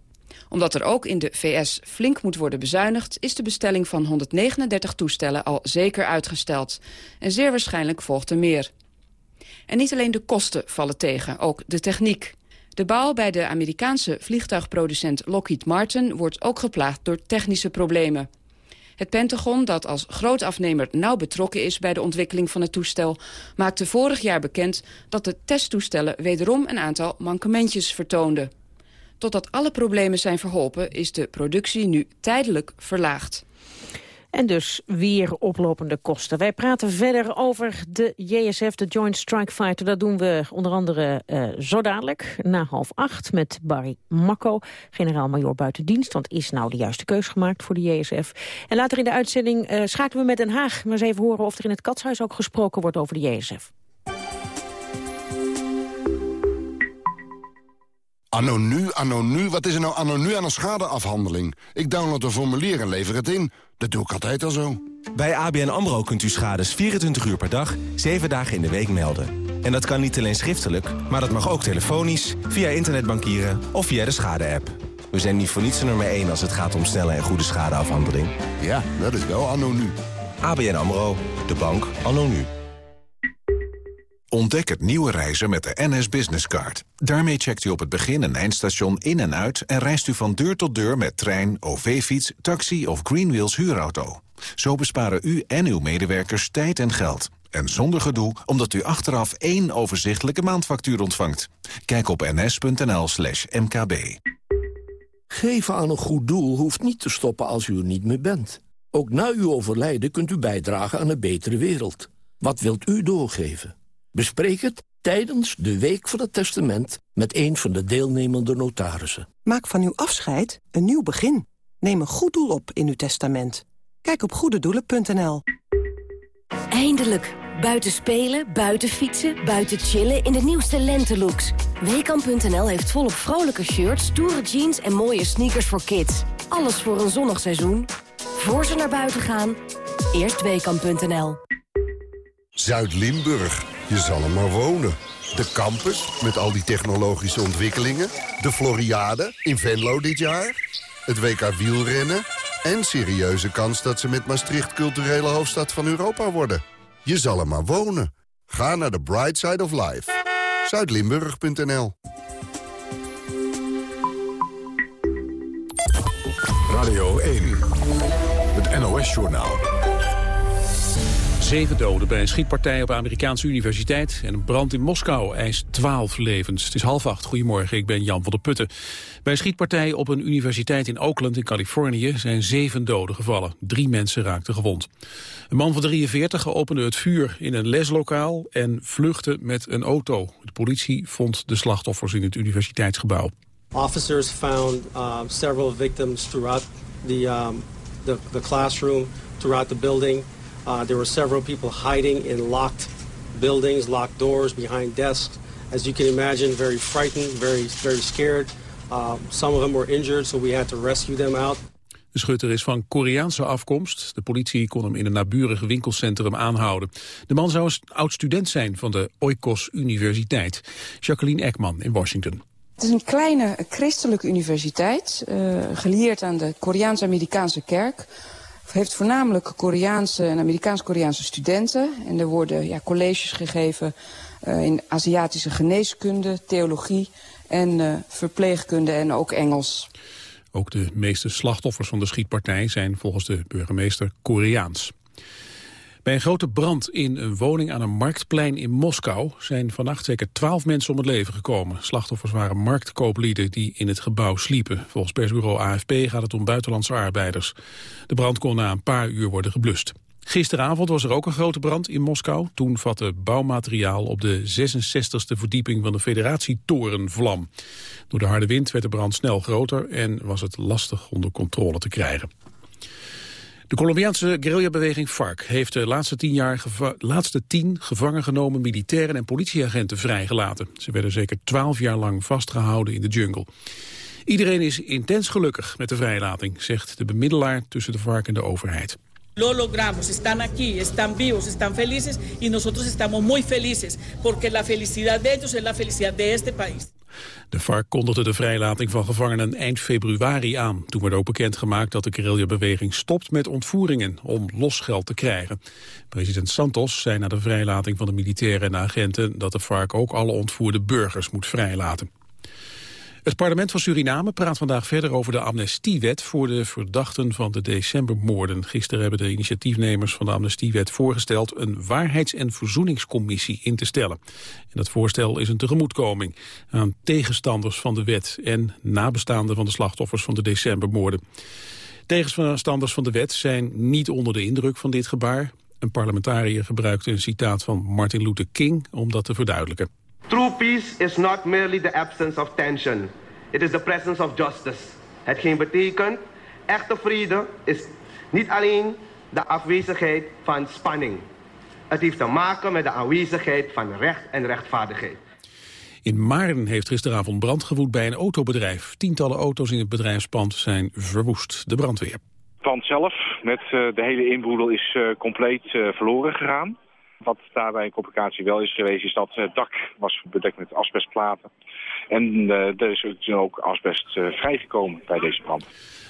Omdat er ook in de VS flink moet worden bezuinigd... is de bestelling van 139 toestellen al zeker uitgesteld. En zeer waarschijnlijk volgt er meer. En niet alleen de kosten vallen tegen, ook de techniek. De bouw bij de Amerikaanse vliegtuigproducent Lockheed Martin... wordt ook geplaagd door technische problemen. Het Pentagon, dat als grootafnemer nauw betrokken is bij de ontwikkeling van het toestel, maakte vorig jaar bekend dat de testtoestellen wederom een aantal mankementjes vertoonden. Totdat alle problemen zijn verholpen is de productie nu tijdelijk verlaagd. En dus weer oplopende kosten. Wij praten verder over de JSF, de Joint Strike Fighter. Dat doen we onder andere uh, zo dadelijk, na half acht... met Barry Makko, generaal-majoor buitendienst. Want is nou de juiste keus gemaakt voor de JSF? En later in de uitzending uh, schakelen we met Den Haag. Maar eens even horen of er in het Katshuis ook gesproken wordt over de JSF. Anno nu, anno nu, wat is er nou anno nu aan een schadeafhandeling? Ik download een formulier en lever het in. Dat doe ik altijd al zo. Bij ABN AMRO kunt u schades 24 uur per dag, 7 dagen in de week melden. En dat kan niet alleen schriftelijk, maar dat mag ook telefonisch, via internetbankieren of via de schade-app. We zijn niet voor niets nummer 1 als het gaat om snelle en goede schadeafhandeling. Ja, dat is wel anno nu. ABN AMRO, de bank anno nu. Ontdek het nieuwe reizen met de NS Business Card. Daarmee checkt u op het begin- en eindstation in en uit... en reist u van deur tot deur met trein, OV-fiets, taxi of Greenwheels huurauto. Zo besparen u en uw medewerkers tijd en geld. En zonder gedoe, omdat u achteraf één overzichtelijke maandfactuur ontvangt. Kijk op ns.nl slash mkb. Geven aan een goed doel hoeft niet te stoppen als u er niet meer bent. Ook na uw overlijden kunt u bijdragen aan een betere wereld. Wat wilt u doorgeven? Bespreek het tijdens de Week van het Testament met een van de deelnemende notarissen. Maak van uw afscheid een nieuw begin. Neem een goed doel op in uw testament. Kijk op goededoelen.nl. Eindelijk. Buiten spelen, buiten fietsen, buiten chillen in de nieuwste lentelooks. Weekamp.nl heeft volop vrolijke shirts, stoere jeans en mooie sneakers voor kids. Alles voor een zonnig seizoen. Voor ze naar buiten gaan, eerst Weekamp.nl. Zuid-Limburg. Je zal er maar wonen. De campus, met al die technologische ontwikkelingen. De Floriade in Venlo dit jaar. Het WK wielrennen. En serieuze kans dat ze met Maastricht culturele hoofdstad van Europa worden. Je zal er maar wonen. Ga naar de Bright Side of Life. Zuidlimburg.nl Radio 1. Het NOS-journaal. Zeven doden bij een schietpartij op de Amerikaanse universiteit... en een brand in Moskou eist twaalf levens. Het is half acht. Goedemorgen, ik ben Jan van der Putten. Bij een schietpartij op een universiteit in Oakland in Californië... zijn zeven doden gevallen. Drie mensen raakten gewond. Een man van 43 opende het vuur in een leslokaal... en vluchtte met een auto. De politie vond de slachtoffers in het universiteitsgebouw. Officers found uh, several victims throughout the, um, the, the classroom, throughout the building... Uh, there were several people hiding in locked buildings, locked doors, behind desks. As you can imagine, very frightened, very, very scared. Uh, some of them were injured, so we had to rescue them out. De schutter is van Koreaanse afkomst. De politie kon hem in een naburige winkelcentrum aanhouden. De man zou een oud-student zijn van de Oikos Universiteit. Jacqueline Ekman in Washington. Het is een kleine christelijke universiteit, uh, gelieerd aan de Koreaans-Amerikaanse kerk heeft voornamelijk Koreaanse en Amerikaans-Koreaanse studenten. En er worden ja, colleges gegeven uh, in Aziatische geneeskunde, theologie en uh, verpleegkunde en ook Engels. Ook de meeste slachtoffers van de schietpartij zijn volgens de burgemeester Koreaans. Bij een grote brand in een woning aan een marktplein in Moskou zijn vannacht zeker twaalf mensen om het leven gekomen. Slachtoffers waren marktkooplieden die in het gebouw sliepen. Volgens persbureau AFP gaat het om buitenlandse arbeiders. De brand kon na een paar uur worden geblust. Gisteravond was er ook een grote brand in Moskou. Toen vatte bouwmateriaal op de 66e verdieping van de federatietoren vlam. Door de harde wind werd de brand snel groter en was het lastig onder controle te krijgen. De Colombiaanse guerrillabeweging FARC heeft de laatste tien, jaar laatste tien gevangen genomen militairen en politieagenten vrijgelaten. Ze werden zeker twaalf jaar lang vastgehouden in de jungle. Iedereen is intens gelukkig met de vrijlating, zegt de bemiddelaar tussen de FARC en de overheid. Lo logramos, están aquí, están vivos, están felices y nosotros estamos muy felices porque la felicidad de ellos es la felicidad de este país. De FARC kondigde de vrijlating van gevangenen eind februari aan. Toen werd ook bekendgemaakt dat de guerrillabeweging stopt met ontvoeringen om losgeld te krijgen. President Santos zei na de vrijlating van de militairen en agenten dat de FARC ook alle ontvoerde burgers moet vrijlaten. Het parlement van Suriname praat vandaag verder over de amnestiewet voor de verdachten van de decembermoorden. Gisteren hebben de initiatiefnemers van de amnestiewet voorgesteld een waarheids- en verzoeningscommissie in te stellen. En dat voorstel is een tegemoetkoming aan tegenstanders van de wet en nabestaanden van de slachtoffers van de decembermoorden. Tegenstanders van de wet zijn niet onder de indruk van dit gebaar. Een parlementariër gebruikte een citaat van Martin Luther King om dat te verduidelijken. True peace is not merely the absence of tension. It is the presence of justice. Hetgeen betekent, echte vrede is niet alleen de afwezigheid van spanning. Het heeft te maken met de aanwezigheid van recht en rechtvaardigheid. In Maarden heeft gisteravond brand gewoed bij een autobedrijf. Tientallen auto's in het bedrijfspand zijn verwoest. De brandweer. Het pand zelf met uh, de hele inboedel is uh, compleet uh, verloren gegaan. Wat daarbij een complicatie wel is geweest, is dat het dak was bedekt met asbestplaten. En uh, er is ook asbest uh, vrijgekomen bij deze brand.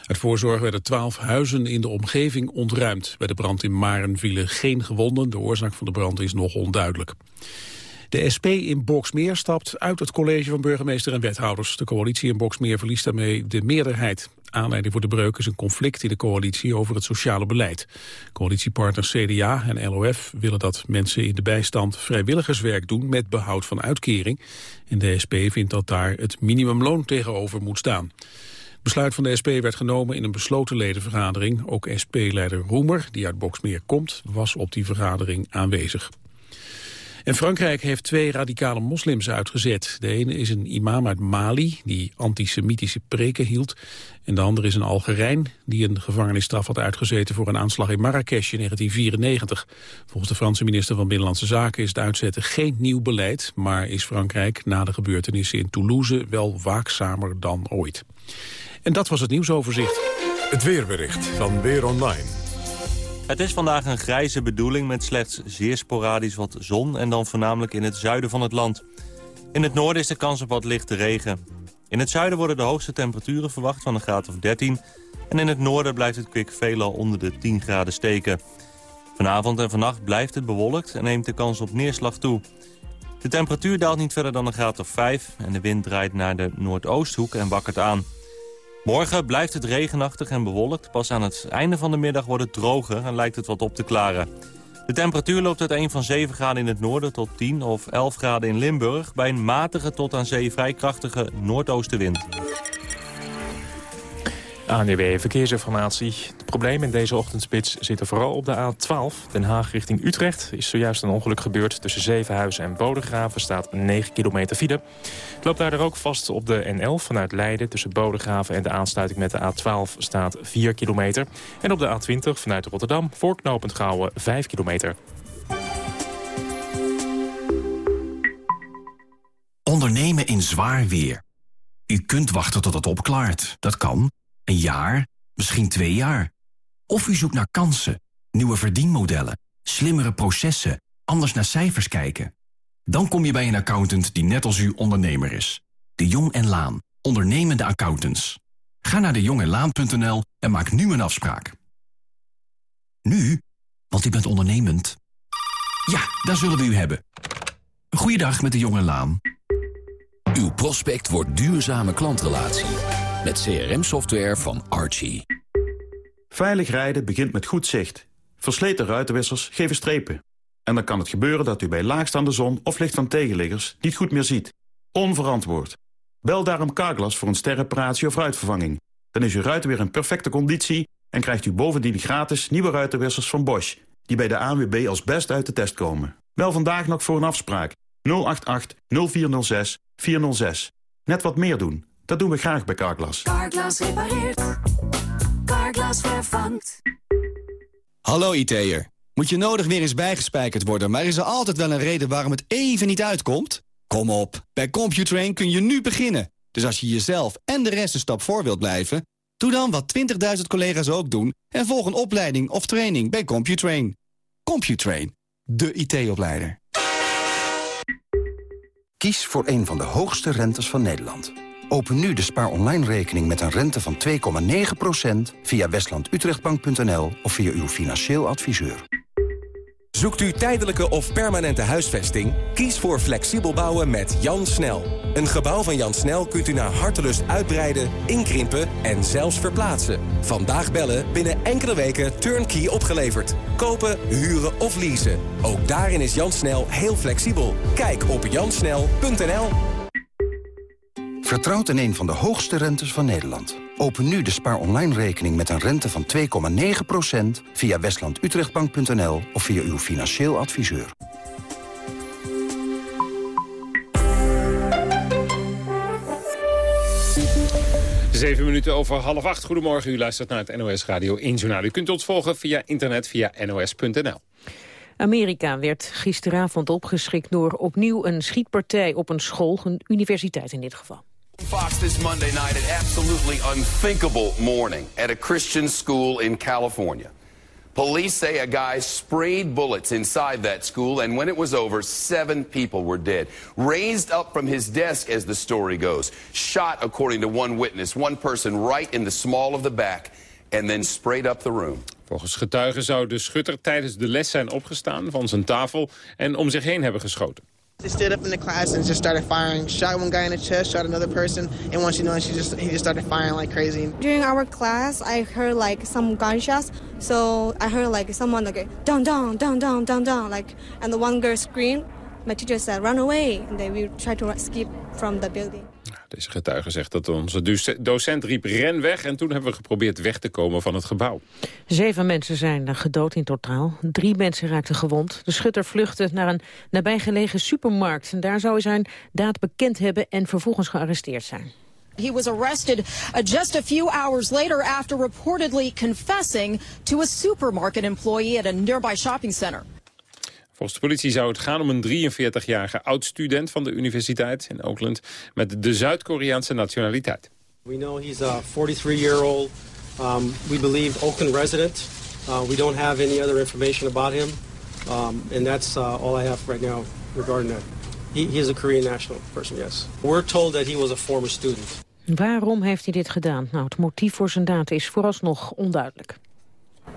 Uit voorzorg werden twaalf huizen in de omgeving ontruimd. Bij de brand in Maren vielen geen gewonden. De oorzaak van de brand is nog onduidelijk. De SP in Boksmeer stapt uit het college van burgemeester en wethouders. De coalitie in Boksmeer verliest daarmee de meerderheid. Aanleiding voor de breuk is een conflict in de coalitie over het sociale beleid. Coalitiepartners CDA en LOF willen dat mensen in de bijstand vrijwilligerswerk doen met behoud van uitkering. En de SP vindt dat daar het minimumloon tegenover moet staan. Het besluit van de SP werd genomen in een besloten ledenvergadering. Ook SP-leider Roemer, die uit Boksmeer komt, was op die vergadering aanwezig. En Frankrijk heeft twee radicale moslims uitgezet. De ene is een imam uit Mali, die antisemitische preken hield. En de andere is een Algerijn, die een gevangenisstraf had uitgezeten... voor een aanslag in Marrakesh in 1994. Volgens de Franse minister van Binnenlandse Zaken is het uitzetten geen nieuw beleid... maar is Frankrijk na de gebeurtenissen in Toulouse wel waakzamer dan ooit. En dat was het nieuwsoverzicht. Het weerbericht van Weer Online. Het is vandaag een grijze bedoeling met slechts zeer sporadisch wat zon... en dan voornamelijk in het zuiden van het land. In het noorden is de kans op wat lichte regen. In het zuiden worden de hoogste temperaturen verwacht van een graad of 13... en in het noorden blijft het kwik veelal onder de 10 graden steken. Vanavond en vannacht blijft het bewolkt en neemt de kans op neerslag toe. De temperatuur daalt niet verder dan een graad of 5... en de wind draait naar de noordoosthoek en wakkert aan. Morgen blijft het regenachtig en bewolkt. Pas aan het einde van de middag wordt het droger en lijkt het wat op te klaren. De temperatuur loopt uit een van 7 graden in het noorden tot 10 of 11 graden in Limburg... bij een matige tot aan zee vrij krachtige noordoostenwind. ANDB Verkeersinformatie. Het probleem in deze ochtendspits zit er vooral op de A12. Den Haag richting Utrecht is zojuist een ongeluk gebeurd. Tussen Zevenhuizen en Bodegraven staat 9 kilometer file. Het loopt daardoor ook vast op de N11 vanuit Leiden. Tussen Bodegraven en de aansluiting met de A12 staat 4 kilometer. En op de A20 vanuit Rotterdam voorknopend Gouwen 5 kilometer. Ondernemen in zwaar weer. U kunt wachten tot het opklaart. Dat kan. Een jaar, misschien twee jaar. Of u zoekt naar kansen, nieuwe verdienmodellen, slimmere processen, anders naar cijfers kijken. Dan kom je bij een accountant die net als u ondernemer is. De Jong en Laan, ondernemende accountants. Ga naar dejongenlaan.nl en maak nu een afspraak. Nu, want u bent ondernemend. Ja, daar zullen we u hebben. Goeiedag met de Jonge Laan. Uw prospect wordt duurzame klantrelatie met CRM-software van Archie. Veilig rijden begint met goed zicht. Versleten ruitenwissers geven strepen. En dan kan het gebeuren dat u bij laagstaande zon of licht van tegenliggers niet goed meer ziet. Onverantwoord. Bel daarom Carglass voor een sterreparatie of ruitvervanging. Dan is uw ruit weer in perfecte conditie en krijgt u bovendien gratis nieuwe ruitenwissers van Bosch... die bij de ANWB als best uit de test komen. Bel vandaag nog voor een afspraak. 088 0406 406. Net wat meer doen. Dat doen we graag bij Carglass. Carglass repareert. Carglass vervangt. Hallo IT'er. Moet je nodig weer eens bijgespijkerd worden... maar is er altijd wel een reden waarom het even niet uitkomt? Kom op, bij Computrain kun je nu beginnen. Dus als je jezelf en de rest een stap voor wilt blijven... doe dan wat 20.000 collega's ook doen... en volg een opleiding of training bij Computrain. Computrain, de IT-opleider. Kies voor een van de hoogste rentes van Nederland. Open nu de Spaar Online rekening met een rente van 2,9% via westlandutrechtbank.nl of via uw financieel adviseur. Zoekt u tijdelijke of permanente huisvesting? Kies voor flexibel bouwen met Jan Snel. Een gebouw van Jan Snel kunt u naar hartelust uitbreiden, inkrimpen en zelfs verplaatsen. Vandaag bellen, binnen enkele weken turnkey opgeleverd. Kopen, huren of leasen. Ook daarin is Jan Snel heel flexibel. Kijk op jansnel.nl. Vertrouwt in een van de hoogste rentes van Nederland. Open nu de Spaar Online rekening met een rente van 2,9% via westlandutrechtbank.nl of via uw financieel adviseur. Zeven minuten over half acht. Goedemorgen, u luistert naar het NOS Radio 1 Journaal. U kunt ons volgen via internet via nos.nl. Amerika werd gisteravond opgeschikt door opnieuw een schietpartij op een school, een universiteit in dit geval. Fox this Monday night an absolutely unthinkable morning at a Christian school in California. Police say a guy sprayed bullets inside that school, and when it was over, seven people were dead. Raised up from his desk, as the story goes. Shot, according to one witness, one person right in the small of the back, and then sprayed up the room. Volgens getuigen zou de schutter tijdens de les zijn opgestaan van zijn tafel en om zich heen hebben geschoten. He stood up in the class and just started firing. Shot one guy in the chest, shot another person, and once you know, she just he just started firing like crazy. During our class, I heard like some gunshots. So I heard like someone like down, down, down, down, down, down, like, and the one girl screamed. My teacher said, "Run away!" And then we tried to escape from the building. Deze getuige zegt dat onze docent riep ren weg... en toen hebben we geprobeerd weg te komen van het gebouw. Zeven mensen zijn gedood in totaal. Drie mensen raakten gewond. De schutter vluchtte naar een nabijgelegen supermarkt. En daar zou hij zijn daad bekend hebben en vervolgens gearresteerd zijn. He was arrested uh, just a few hours later after reportedly confessing to a supermarket employee at a nearby shopping center. Volgens de politie zou het gaan om een 43-jarige oud-student van de universiteit in Oakland met de Zuid-Koreaanse nationaliteit. We know he's a 43-year-old, um, we believe Oakland resident. Uh, we don't have any other information about him. Um, and that's uh, all I have right now regarding that. He, he is a Korean national person, yes. We're told that he was a former student. Waarom heeft hij dit gedaan? Nou, het motief voor zijn daad is vooralsnog onduidelijk.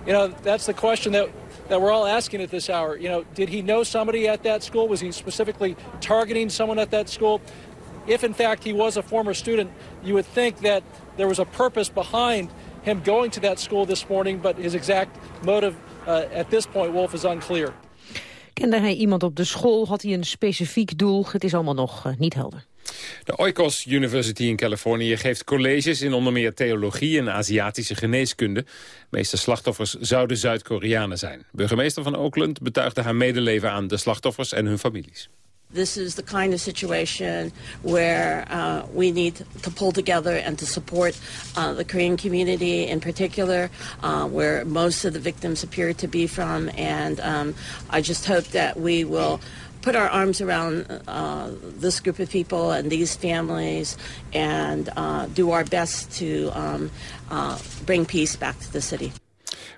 You know, that's the question that, that we're all asking at this hour. You know, did he know somebody at that school? Was he specifically targeting someone at that school? If, in fact, he was a former student, you would think that there was a purpose behind him going to that school this morning, but his exact motive uh, at this point, Wolf, is unclear. Kende hij iemand op de school? Had hij een specifiek doel? Het is allemaal nog uh, niet helder. De Oikos University in Californië geeft colleges in onder meer theologie en Aziatische geneeskunde. De meeste slachtoffers zouden Zuid-Koreanen zijn. Burgemeester van Oakland betuigde haar medeleven aan de slachtoffers en hun families. This is the kind of situation where uh, we need to pull together and to support uh, the Korean community in particular, uh, where most of the victims appear to be from. And um, I just hope that we will put our arms around uh, this group of people and these families and uh, do our best to um, uh, bring peace back to the city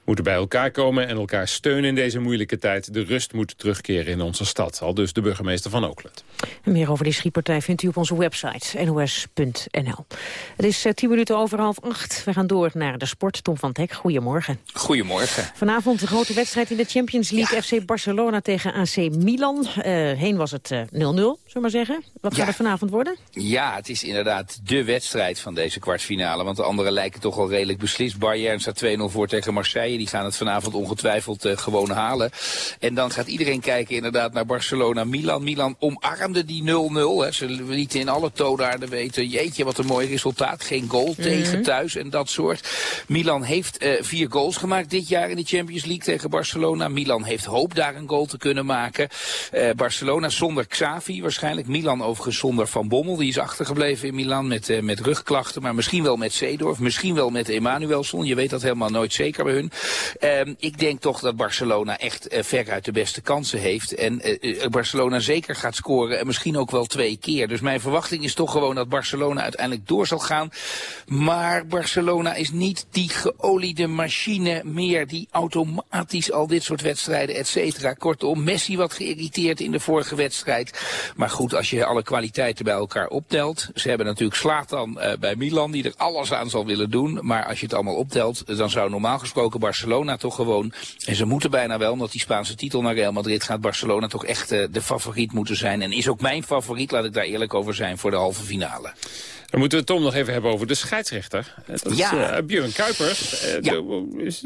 moeten bij elkaar komen en elkaar steunen in deze moeilijke tijd. De rust moet terugkeren in onze stad, al dus de burgemeester van Oakland. En meer over die schietpartij vindt u op onze website nos.nl. Het is uh, tien minuten over half acht. We gaan door naar de sport. Tom van Hek, goedemorgen. Goedemorgen. Vanavond de grote wedstrijd in de Champions League. FC Barcelona tegen AC Milan. Uh, heen was het 0-0, uh, zullen we maar zeggen. Wat ja. gaat het vanavond worden? Ja, het is inderdaad de wedstrijd van deze kwartfinale. Want de anderen lijken toch al redelijk beslist. Bayern staat 2-0 voor tegen Marseille. Die gaan het vanavond ongetwijfeld uh, gewoon halen. En dan gaat iedereen kijken inderdaad naar Barcelona-Milan. Milan omarmde die 0-0. Ze lieten in alle toonaarden weten, jeetje wat een mooi resultaat. Geen goal mm -hmm. tegen thuis en dat soort. Milan heeft uh, vier goals gemaakt dit jaar in de Champions League tegen Barcelona. Milan heeft hoop daar een goal te kunnen maken. Uh, Barcelona zonder Xavi waarschijnlijk. Milan overigens zonder Van Bommel. Die is achtergebleven in Milan met, uh, met rugklachten. Maar misschien wel met Seedorf. Misschien wel met Emanuelson. Je weet dat helemaal nooit zeker bij hun. Um, ik denk toch dat Barcelona echt uh, veruit de beste kansen heeft. En uh, Barcelona zeker gaat scoren en misschien ook wel twee keer. Dus mijn verwachting is toch gewoon dat Barcelona uiteindelijk door zal gaan. Maar Barcelona is niet die geoliede machine meer die automatisch al dit soort wedstrijden, et cetera. Kortom, Messi wat geïrriteerd in de vorige wedstrijd. Maar goed, als je alle kwaliteiten bij elkaar optelt. Ze hebben natuurlijk Slatan uh, bij Milan die er alles aan zal willen doen. Maar als je het allemaal optelt, dan zou normaal gesproken Barcelona toch gewoon, en ze moeten bijna wel, omdat die Spaanse titel naar Real Madrid gaat, Barcelona toch echt uh, de favoriet moeten zijn. En is ook mijn favoriet, laat ik daar eerlijk over zijn, voor de halve finale. Dan moeten we het Tom nog even hebben over de scheidsrechter. Dat ja. is uh, Björn Kuipers. Uh, ja. is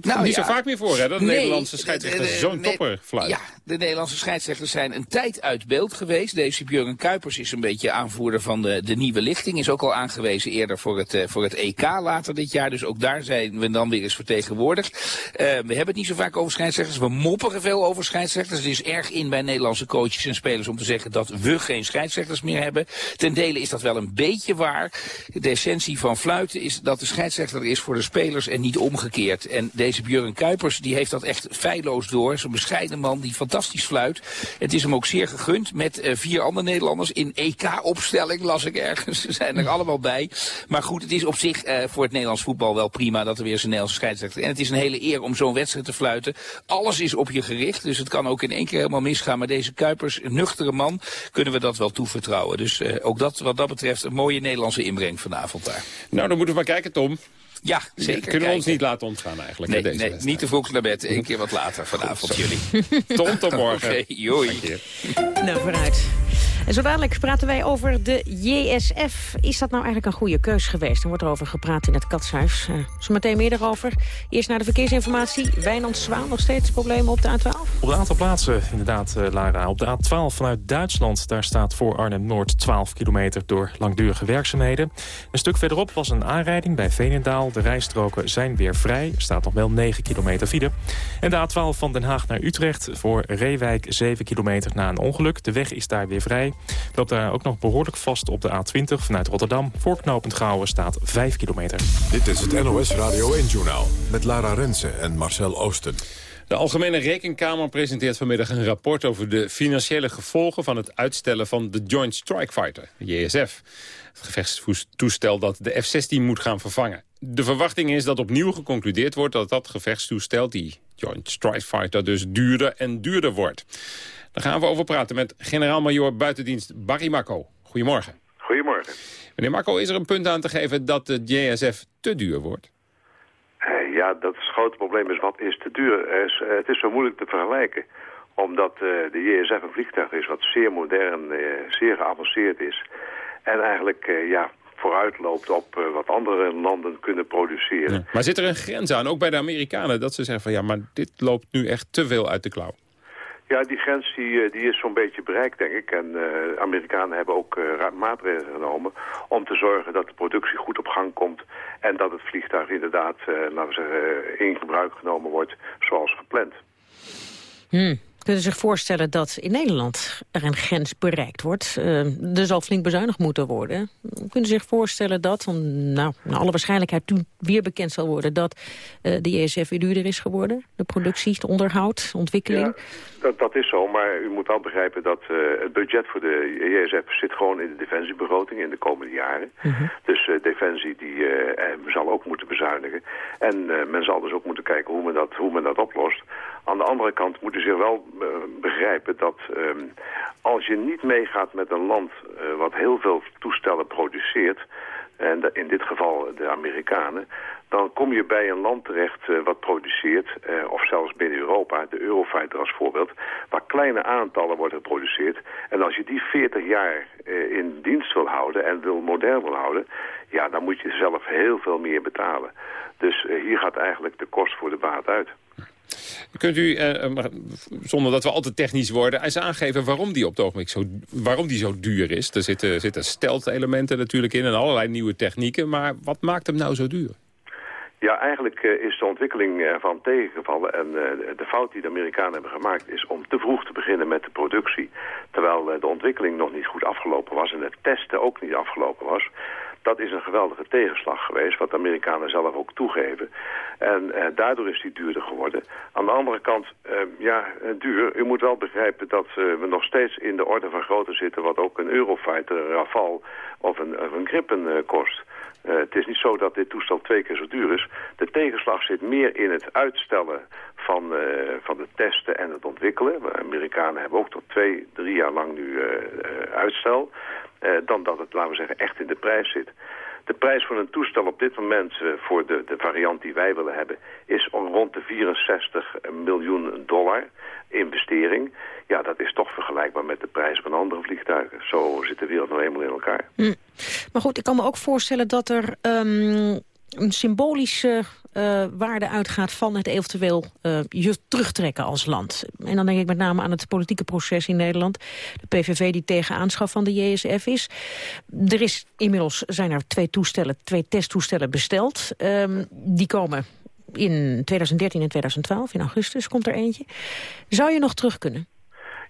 nou, niet ja. zo vaak meer voor, hè, dat nee, Nederlandse scheidsrechter zo'n topper fluit. Ja, de Nederlandse scheidsrechters zijn een tijd uit beeld geweest. Deze Björn Kuipers is een beetje aanvoerder van de, de nieuwe lichting. Is ook al aangewezen eerder voor het, uh, voor het EK later dit jaar. Dus ook daar zijn we dan weer eens vertegenwoordigd. Uh, we hebben het niet zo vaak over scheidsrechters. We mopperen veel over scheidsrechters. Het is erg in bij Nederlandse coaches en spelers om te zeggen dat we geen scheidsrechters meer hebben. Ten dele is dat wel een beetje waar. De essentie van fluiten is dat de scheidsrechter is voor de spelers en niet omgekeerd. En deze Björn Kuipers die heeft dat echt feilloos door. Zo'n bescheiden man die fantastisch fluit. Het is hem ook zeer gegund met uh, vier andere Nederlanders in EK-opstelling, las ik ergens. Ze zijn er allemaal bij. Maar goed, het is op zich uh, voor het Nederlands voetbal wel prima dat er weer zo'n Nederlandse scheidsrechter. En het is een hele eer om zo'n wedstrijd te fluiten. Alles is op je gericht, dus het kan ook in één keer helemaal misgaan. Maar deze Kuipers, een nuchtere man, kunnen we dat wel toevertrouwen. Dus uh, ook dat wat dat betreft een mooie Nederlandse inbreng vanavond daar. Nou, dan moeten we maar kijken, Tom. Ja, zeker. Kunnen we ons niet laten ontgaan eigenlijk. Nee, deze nee niet te vroeg naar bed. Een keer wat later vanavond jullie. Tot morgen. Oké, okay, joei. Nou, vooruit. En zo dadelijk praten wij over de JSF. Is dat nou eigenlijk een goede keus geweest? Er wordt erover gepraat in het Katshuis. Uh, zometeen meer daarover. Eerst naar de verkeersinformatie. Wijnand Zwaan, nog steeds problemen op de A12? Op een aantal plaatsen, inderdaad, uh, Lara. Op de A12 vanuit Duitsland, daar staat voor Arnhem-Noord 12 kilometer door langdurige werkzaamheden. Een stuk verderop was een aanrijding bij Veenendaal. De rijstroken zijn weer vrij. Er staat nog wel 9 kilometer file. En de A12 van Den Haag naar Utrecht voor Reewijk 7 kilometer na een ongeluk. De weg is daar weer vrij. Loopt daar ook nog behoorlijk vast op de A20 vanuit Rotterdam. Voorknopend Gouwen staat 5 kilometer. Dit is het NOS Radio 1-journaal met Lara Rensen en Marcel Oosten. De Algemene Rekenkamer presenteert vanmiddag een rapport over de financiële gevolgen van het uitstellen van de Joint Strike Fighter, de JSF. Het gevechtstoestel dat de F-16 moet gaan vervangen. De verwachting is dat opnieuw geconcludeerd wordt dat dat gevechtstoestel, die Joint Strike Fighter, dus duurder en duurder wordt. Daar gaan we over praten met generaal-majoor buitendienst Barry Makko. Goedemorgen. Goedemorgen. Meneer Makko, is er een punt aan te geven dat de JSF te duur wordt? Uh, ja, dat het grote probleem is wat is te duur. Is, uh, het is zo moeilijk te vergelijken. Omdat uh, de JSF een vliegtuig is wat zeer modern, zeer geavanceerd is. En eigenlijk ja, vooruit loopt op eh, wat andere landen kunnen produceren. Maar zit er een grens aan, ook bij de Amerikanen, dat ze zeggen van ja, maar dit loopt nu echt te veel uit de klauw? Ja, die grens die, eh, die is zo'n beetje bereikt, denk ik. En uh, Amerikanen hebben ook uh, maatregelen genomen om te zorgen dat de productie goed op gang komt. En dat het vliegtuig inderdaad, laten we zeggen, in gebruik genomen wordt zoals gepland. Hmm. Kunnen zich voorstellen dat in Nederland er een grens bereikt wordt? Uh, er zal flink bezuinigd moeten worden. Kunnen zich voorstellen dat, om, nou, naar alle waarschijnlijkheid toen weer bekend zal worden... dat uh, de ESF weer duurder is geworden? De productie, het onderhoud, de ontwikkeling? Ja, dat, dat, is zo, maar u moet wel begrijpen dat uh, het budget voor de ESF zit gewoon in de defensiebegroting in de komende jaren. -huh. Dus defensie die, zal ook moeten bezuinigen. En men zal dus ook moeten kijken hoe men dat, hoe men dat oplost. Aan de andere kant moeten ze wel begrijpen dat uh, als je niet meegaat met een land uh, wat heel veel toestellen produceert, en in dit geval de Amerikanen, dan kom je bij een land terecht uh, wat produceert, of zelfs binnen Europa, de Eurofighter als voorbeeld, waar kleine aantallen worden geproduceerd. En als je die 40 jaar in dienst wil houden en wil modern wil houden, ja, dan moet je zelf heel veel meer betalen. Dus hier gaat eigenlijk de kost voor de baat uit. Kunt u, uh, zonder dat we altijd technisch worden, eens aangeven waarom die op het zo, waarom die zo duur is? Er zitten, zitten stealth-elementen natuurlijk in en allerlei nieuwe technieken, maar wat maakt hem nou zo duur? Ja, eigenlijk uh, is de ontwikkeling ervan tegengevallen. En de fout die de Amerikanen hebben gemaakt is om te vroeg te beginnen met de productie. Terwijl de ontwikkeling nog niet goed afgelopen was en het testen ook niet afgelopen was. Dat is een geweldige tegenslag geweest, wat de Amerikanen zelf ook toegeven. En eh, daardoor is die duurder geworden. Aan de andere kant, eh, ja, duur. U moet wel begrijpen dat we nog steeds in de orde van grootte zitten... wat ook een Eurofighter, Rafale of een, of een Gripen kost. Uh, het is niet zo dat dit toestel twee keer zo duur is. De tegenslag zit meer in het uitstellen van, uh, van de testen en het ontwikkelen. De Amerikanen hebben ook tot twee, drie jaar lang nu uh, uitstel. dan dat het, laten we zeggen, echt in de prijs zit. De prijs voor een toestel op dit moment voor de, de variant die wij willen hebben... is rond de 64 miljoen dollar investering. Ja, dat is toch vergelijkbaar met de prijs van andere vliegtuigen. Zo zit de wereld nou eenmaal in elkaar. Hm. Maar goed, ik kan me ook voorstellen dat er um, een symbolische uh, waarde uitgaat van het eventueel uh, je terugtrekken als land. En dan denk ik met name aan het politieke proces in Nederland. De PVV die tegen aanschaf van de JSF is. Er is inmiddels zijn er twee toestellen, twee testtoestellen besteld. Um, die komen in 2013 en 2012, in augustus komt er eentje. Zou je nog terug kunnen?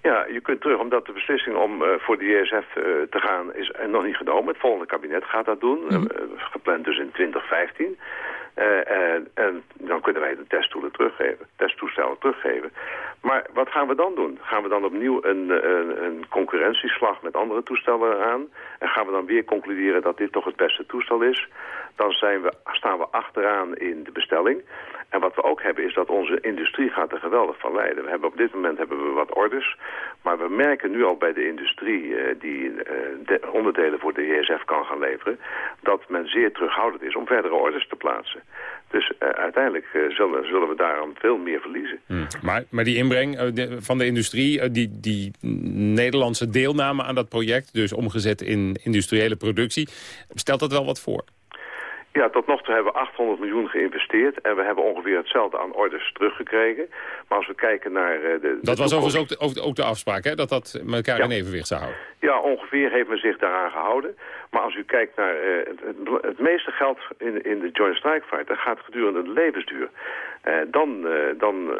Ja, je kunt terug, omdat de beslissing om uh, voor de JSF uh, te gaan is nog niet genomen. Het volgende kabinet gaat dat doen, mm uh, gepland dus in 2015. En, en, dan kunnen wij de teststoelen teruggeven, testtoestellen teruggeven. Maar wat gaan we dan doen? Gaan we dan opnieuw een, een, een, concurrentieslag met andere toestellen aan? En gaan we dan weer concluderen dat dit toch het beste toestel is? Dan zijn we, staan we achteraan in de bestelling. En wat we ook hebben is dat onze industrie gaat er geweldig van leiden. We hebben op dit moment hebben we wat orders. Maar we merken nu al bij de industrie die de onderdelen voor de JSF kan gaan leveren... dat men zeer terughoudend is om verdere orders te plaatsen. Dus uh, uiteindelijk zullen, zullen we daarom veel meer verliezen. Hmm. Maar, maar die inbreng de, van de industrie, die, die Nederlandse deelname aan dat project... dus omgezet in industriële productie, stelt dat wel wat voor? Ja, tot nog toe hebben we 800 miljoen geïnvesteerd en we hebben ongeveer hetzelfde aan orders teruggekregen. Maar als we kijken naar uh, de... Dat was overigens ook de, ook de afspraak, hè? dat dat met elkaar ja. in evenwicht zou houden. Ja, ongeveer heeft men zich daaraan gehouden. Maar als u kijkt naar uh, het, het, het, meeste geld in, in de Joint Strike Fighter gaat gedurende de levensduur. Uh, dan dan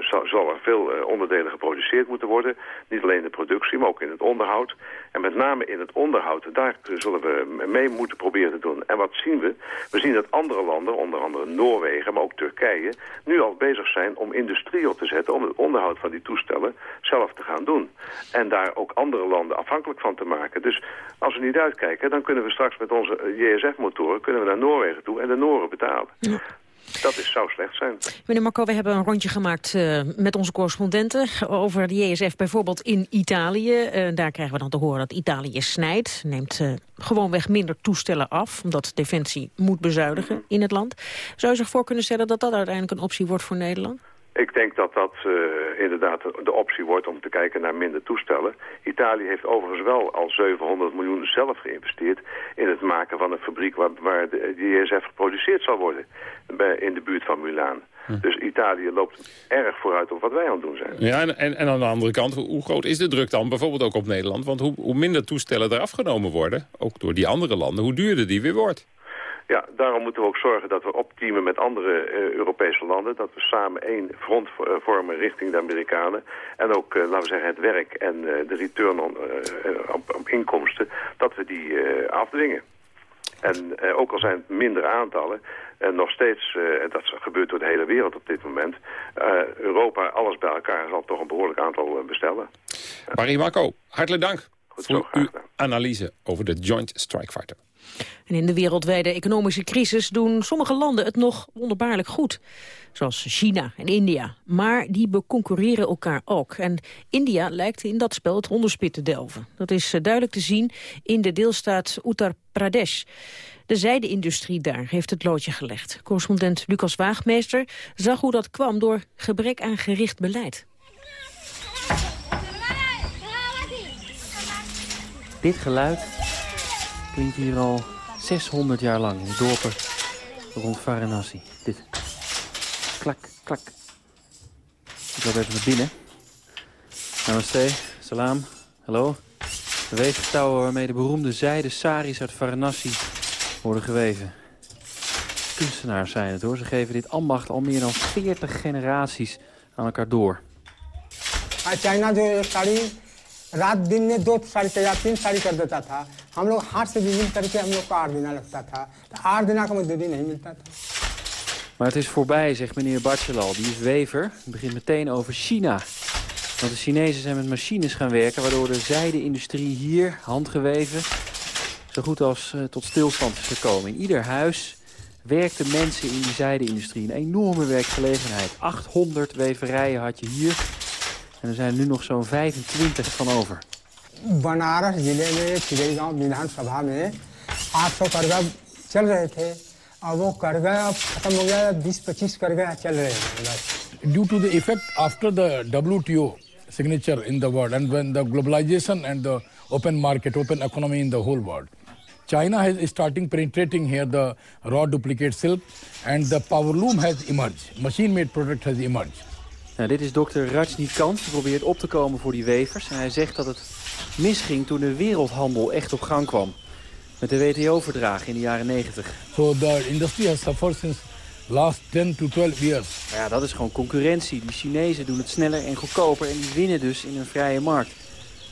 zal, zal, er veel onderdelen geproduceerd moeten worden. Niet alleen de productie, maar ook in het onderhoud. En met name in het onderhoud, daar zullen we mee moeten proberen te doen. En wat zien we? We zien dat andere landen, onder andere Noorwegen, maar ook Turkije... nu al bezig zijn om industrie op te zetten... om het onderhoud van die toestellen zelf te gaan doen. En daar ook andere landen afhankelijk van te maken. Dus als we niet uitkijken, dan kunnen we straks met onze JSF-motoren... kunnen we naar Noorwegen toe en de Noren betalen. Ja. Dat is, zou slecht zijn. Meneer Marco, we hebben een rondje gemaakt uh, met onze correspondenten... over de JSF bijvoorbeeld in Italië. Uh, daar krijgen we dan te horen dat Italië snijdt. Neemt uh, gewoonweg minder toestellen af... omdat Defensie moet bezuinigen in het land. Zou je zich voor kunnen stellen dat dat uiteindelijk een optie wordt voor Nederland? Ik denk dat dat uh, inderdaad de optie wordt om te kijken naar minder toestellen. Italië heeft overigens wel al 700 miljoen zelf geïnvesteerd in het maken van een fabriek waar, waar de, de ISF geproduceerd zal worden bij, in de buurt van Milaan. Hm. Dus Italië loopt erg vooruit op wat wij aan het doen zijn. Ja, en, en aan de andere kant, hoe groot is de druk dan bijvoorbeeld ook op Nederland? Want hoe, hoe minder toestellen er afgenomen worden, ook door die andere landen, hoe duurder die weer wordt. Ja, daarom moeten we ook zorgen dat we opteamen met andere uh, Europese landen. Dat we samen één front eh, vormen richting de Amerikanen. En ook, uh, laten we zeggen, het werk en de return on, op, op, inkomsten, dat we die afdwingen. En ook al zijn het minder aantallen, en nog steeds, en dat gebeurt door de hele wereld op dit moment, Europa, alles bij elkaar, zal toch een behoorlijk aantal bestellen. Marie Marco, hartelijk dank Goed voor uw analyse over de Joint Strike Fighter. En in de wereldwijde economische crisis doen sommige landen het nog wonderbaarlijk goed. Zoals China en India. Maar die beconcurreren elkaar ook. En India lijkt in dat spel het hondenspit te delven. Dat is eh, duidelijk te zien in de deelstaat Uttar Pradesh. De zijde-industrie daar heeft het loodje gelegd. Correspondent Lucas Waagmeester zag hoe dat kwam door gebrek aan gericht beleid. Dit geluid klinkt hier al 600 jaar lang in de dorpen rond Varanasi. Dit. Klak, klak. Ik loop even naar binnen. Namaste, salam, hallo. De waarmee de beroemde zijde saris uit Varanasi worden geweven. Kunstenaars zijn het hoor. Ze geven dit ambacht al meer dan 40 generaties aan elkaar door. China रात दिन में दो साड़ी तैयार तीन साड़ी कर देता था हम लोग हाथ से विभिन्न करके हम लोग को आठ दिन लगता था तो आठ दिन का मजदूरी नहीं मिलता था Maar het is voorbij, zegt meneer Barcelal. Die is wever. Het begint meteen over China. Want de Chinezen zijn met machines gaan werken... waardoor de zijde-industrie hier, handgeweven... zo goed als uh, tot stilstand is gekomen. In ieder huis werkten mensen in die zijde-industrie. Een enorme werkgelegenheid. 800 weverijen had je hier. En er zijn nu nog zo'n 25 van over. Banaras जिले में चिड़ईगांव विधानसभा में 800 करगा चल रहे थे और वो करगा खत्म हो गया 20-25 करगा चल रहे हैं Due to the effect after the WTO signature in the world and when the globalization and the open market, open economy in the whole world, China is starting penetrating here the raw duplicate silk and the power loom has emerged. Machine-made product has emerged. Nou, dit is dokter Rajnikant. Hij probeert op te komen voor die wevers. En hij zegt dat het misging toen de wereldhandel echt op gang kwam. Met de WTO-verdragen in de jaren 90. So the industry has suffered since last 10 to 12 years. Ja, dat is gewoon concurrentie. Die Chinezen doen het sneller en goedkoper en die winnen dus in een vrije markt.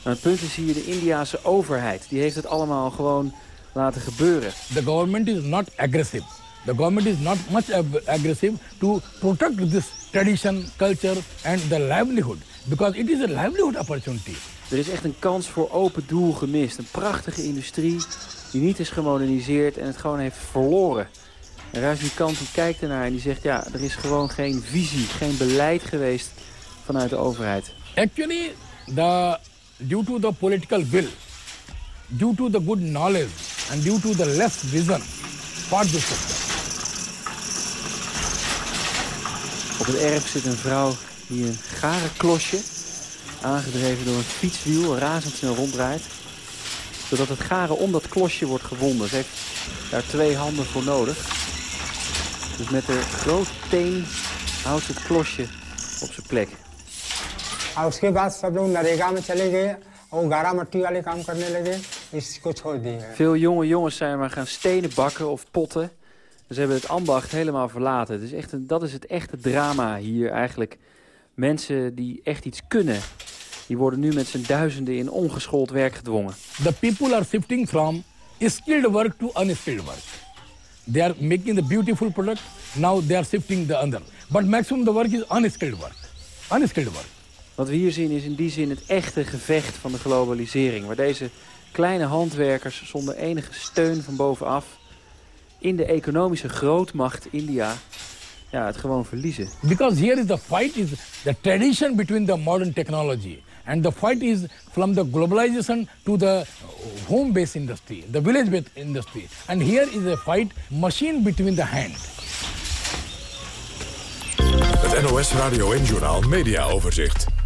Nou, het punt is hier de Indiase overheid. Die heeft het allemaal gewoon laten gebeuren. The government is not aggressive. The government is not much aggressive to protect this tradition, culture and the livelihood. Because it is a livelihood opportunity. Er is echt een kans voor open doel gemist. Een prachtige industrie die niet is gemoderniseerd en het gewoon heeft verloren. En Rajnikant die kijkt ernaar en die zegt... ja, er is gewoon geen visie, geen beleid geweest vanuit de overheid. Actually, the, due to the political will, due to the good knowledge and due to the less vision for the sector, Op het erf zit een vrouw die een garenklosje, aangedreven door een fietswiel, razendsnel ronddraait. Zodat het garen om dat klosje wordt gewonden. Ze heeft daar twee handen voor nodig. Dus met de grote teen houdt ze het klosje op zijn plek. Veel jonge jongens zijn maar gaan stenen bakken of potten. Ze hebben het ambacht helemaal verlaten. Het is echt een, dat is het echte drama hier eigenlijk. Mensen die echt iets kunnen, die worden nu met z'n duizenden in ongeschoold werk gedwongen. The people are shifting from skilled work to unskilled work. They are making the beautiful product, now they are shifting the other. But maximum the work is unskilled work. Unskilled work. Wat we hier zien is in die zin het echte gevecht van de globalisering. Waar deze kleine handwerkers zonder enige steun van bovenaf in de economische grootmacht India ja, het gewoon verliezen. Because here is the fight is the tradition between the modern technology. And the fight is from the globalization to the home-based industry, the village-based industry. And here is a fight machine between the hands. Het NOS Radio en Journal Media Overzicht.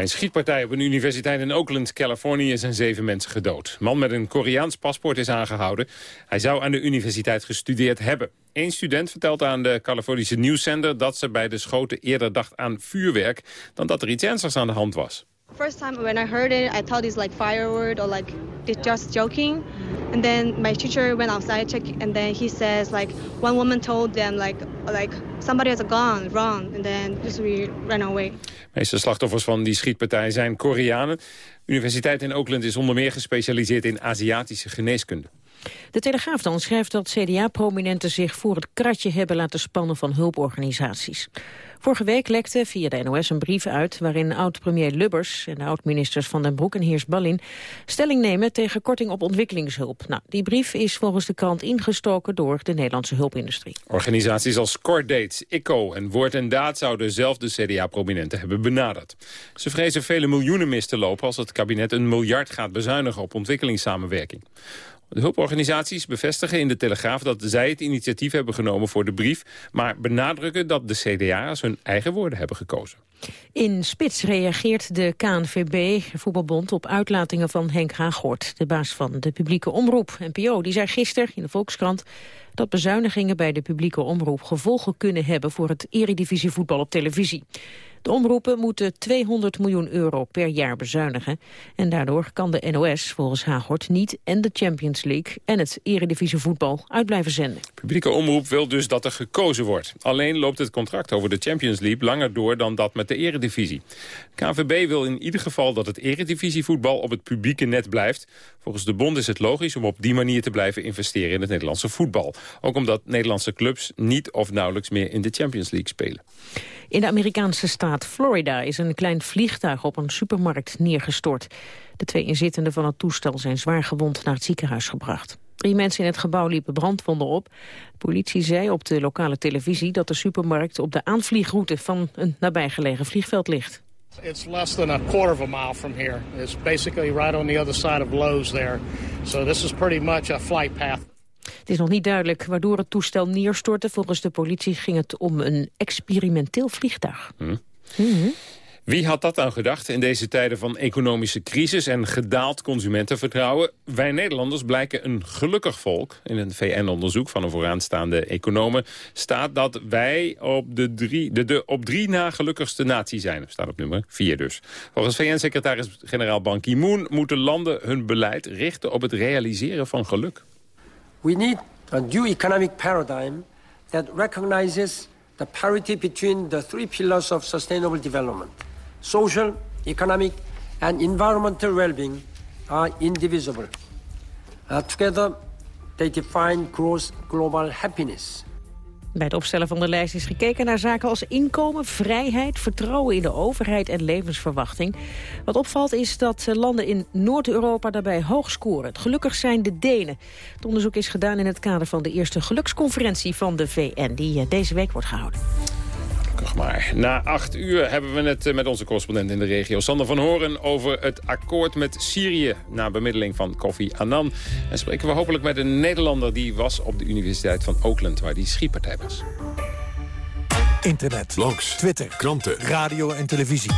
Een schietpartij op een universiteit in Oakland, Californië... zijn zeven mensen gedood. Een man met een Koreaans paspoort is aangehouden. Hij zou aan de universiteit gestudeerd hebben. Eén student vertelt aan de Californische nieuwszender... dat ze bij de schoten eerder dacht aan vuurwerk... dan dat er iets ernstigs aan de hand was. First time when I heard it, I thought it's like firework or like just joking. And then my teacher went outside check, and then he says like one woman told them like like somebody has a gun, run, and then just we ran away. De meeste slachtoffers van die schietpartij zijn Koreanen. De universiteit in Oakland is onder meer gespecialiseerd in Aziatische geneeskunde. De Telegraaf dan schrijft dat CDA-prominenten zich voor het kratje hebben laten spannen van hulporganisaties. Vorige week lekte via de NOS een brief uit waarin oud-premier Lubbers en oud-ministers Van den Broek en Heers Ballin stelling nemen tegen korting op ontwikkelingshulp. Nou, die brief is volgens de krant ingestoken door de Nederlandse hulpindustrie. Organisaties als Coordate, ICO en Woord en Daad zouden zelf de CDA-prominenten hebben benaderd. Ze vrezen vele miljoenen mis te lopen als het kabinet een miljard gaat bezuinigen op ontwikkelingssamenwerking. De hulporganisaties bevestigen in de Telegraaf dat zij het initiatief hebben genomen voor de brief, maar benadrukken dat de CDA's hun eigen woorden hebben gekozen. In Spits reageert de KNVB, voetbalbond, op uitlatingen van Henk Haaghoort, de baas van de publieke omroep. NPO die zei gisteren in de Volkskrant dat bezuinigingen bij de publieke omroep gevolgen kunnen hebben voor het eredivisievoetbal op televisie. De omroepen moeten 200 miljoen euro per jaar bezuinigen. En daardoor kan de NOS volgens Hagort niet en de Champions League en het eredivisievoetbal uit blijven zenden. De publieke omroep wil dus dat er gekozen wordt. Alleen loopt het contract over de Champions League langer door dan dat met de eredivisie. KNVB wil in ieder geval dat het eredivisievoetbal op het publieke net blijft. Volgens de bond is het logisch om op die manier te blijven investeren in het Nederlandse voetbal. Ook omdat Nederlandse clubs niet of nauwelijks meer in de Champions League spelen. In de Amerikaanse staat Florida is een klein vliegtuig op een supermarkt neergestort. De twee inzittenden van het toestel zijn zwaar gewond naar het ziekenhuis gebracht. Drie mensen in het gebouw liepen brandwonden op. De politie zei op de lokale televisie dat de supermarkt op de aanvliegroute van een nabijgelegen vliegveld ligt. It's less than quarter of a mile from here. It's basically right on the other side of Lowe's there. So this is pretty much a flight path. Het is nog niet duidelijk waardoor het toestel neerstortte. Volgens de politie ging het om een experimenteel vliegtuig. Hm. Wie had dat dan gedacht in deze tijden van economische crisis en gedaald consumentenvertrouwen? Wij Nederlanders blijken een gelukkig volk. In een VN-onderzoek van een vooraanstaande economen staat dat wij op de, drie, de, de op drie na gelukkigste natie zijn. Staat op nummer vier dus. Volgens VN-secretaris-generaal Ban Ki-moon moeten landen hun beleid richten op het realiseren van geluk. We need a new economic paradigm that recognizes the parity between the three pillars of sustainable development. Social, economic, and environmental well-being are indivisible. Uh, together, they define gross global happiness. Bij het opstellen van de lijst is gekeken naar zaken als inkomen, vrijheid, vertrouwen in de overheid en levensverwachting. Wat opvalt is dat landen in Noord-Europa daarbij hoog scoren. Gelukkig zijn de Denen. Het onderzoek is gedaan in het kader van de eerste geluksconferentie van de VN, die deze week wordt gehouden. Maar na acht uur hebben we het met onze correspondent in de regio... Sander van Horen over het akkoord met Syrië... na bemiddeling van Kofi Annan. En spreken we hopelijk met een Nederlander... die was op de Universiteit van Oakland, waar die schietpartij was. Internet, blogs, Twitter, kranten, radio en televisie.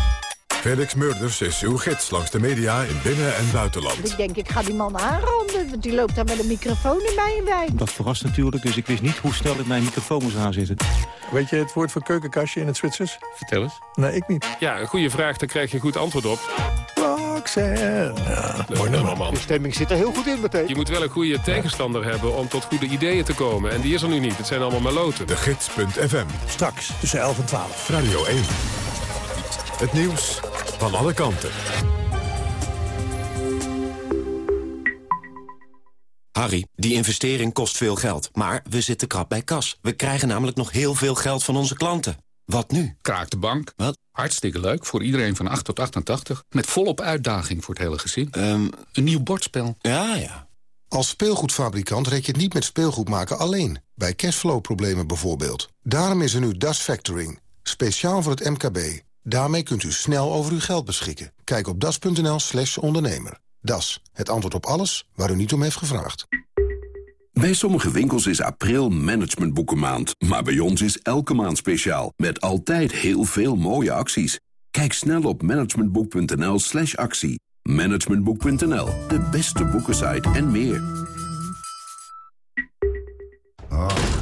Felix Murders is uw gids langs de media in binnen- en buitenland. Ik denk, ik ga die man aanranden, want die loopt daar met een microfoon in bij en bij. Dat verrast natuurlijk, dus ik wist niet hoe snel ik mijn microfoon moest aanzetten. Weet je het woord voor keukenkastje in het Zwitsers? Vertel eens. Nee, ik niet. Ja, een goede vraag, daar krijg je goed antwoord op. Roxanne. Ja, mooi nummer, man. De stemming zit er heel goed in meteen. Je moet wel een goede tegenstander hebben om tot goede ideeën te komen. En die is er nu niet. Het zijn allemaal meloten. De Gids.fm. Straks tussen 11 en 12. Radio 1. Het nieuws van alle kanten. Harry, die investering kost veel geld, maar we zitten krap bij kas. We krijgen namelijk nog heel veel geld van onze klanten. Wat nu? Kraak de bank. Wat? Hartstikke leuk, voor iedereen van 8 tot 88. Met volop uitdaging voor het hele gezin. Um, Een nieuw bordspel. Ja, ja. Als speelgoedfabrikant rek je het niet met speelgoed maken alleen. Bij cashflow-problemen bijvoorbeeld. Daarom is er nu Das Factoring. Speciaal voor het MKB. Daarmee kunt u snel over uw geld beschikken. Kijk op das.nl slash ondernemer. Das, het antwoord op alles waar u niet om heeft gevraagd. Bij sommige winkels is april managementboekenmaand. Maar bij ons is elke maand speciaal. Met altijd heel veel mooie acties. Kijk snel op managementboek.nl slash actie. Managementboek.nl, de beste boekensite en meer. Oh,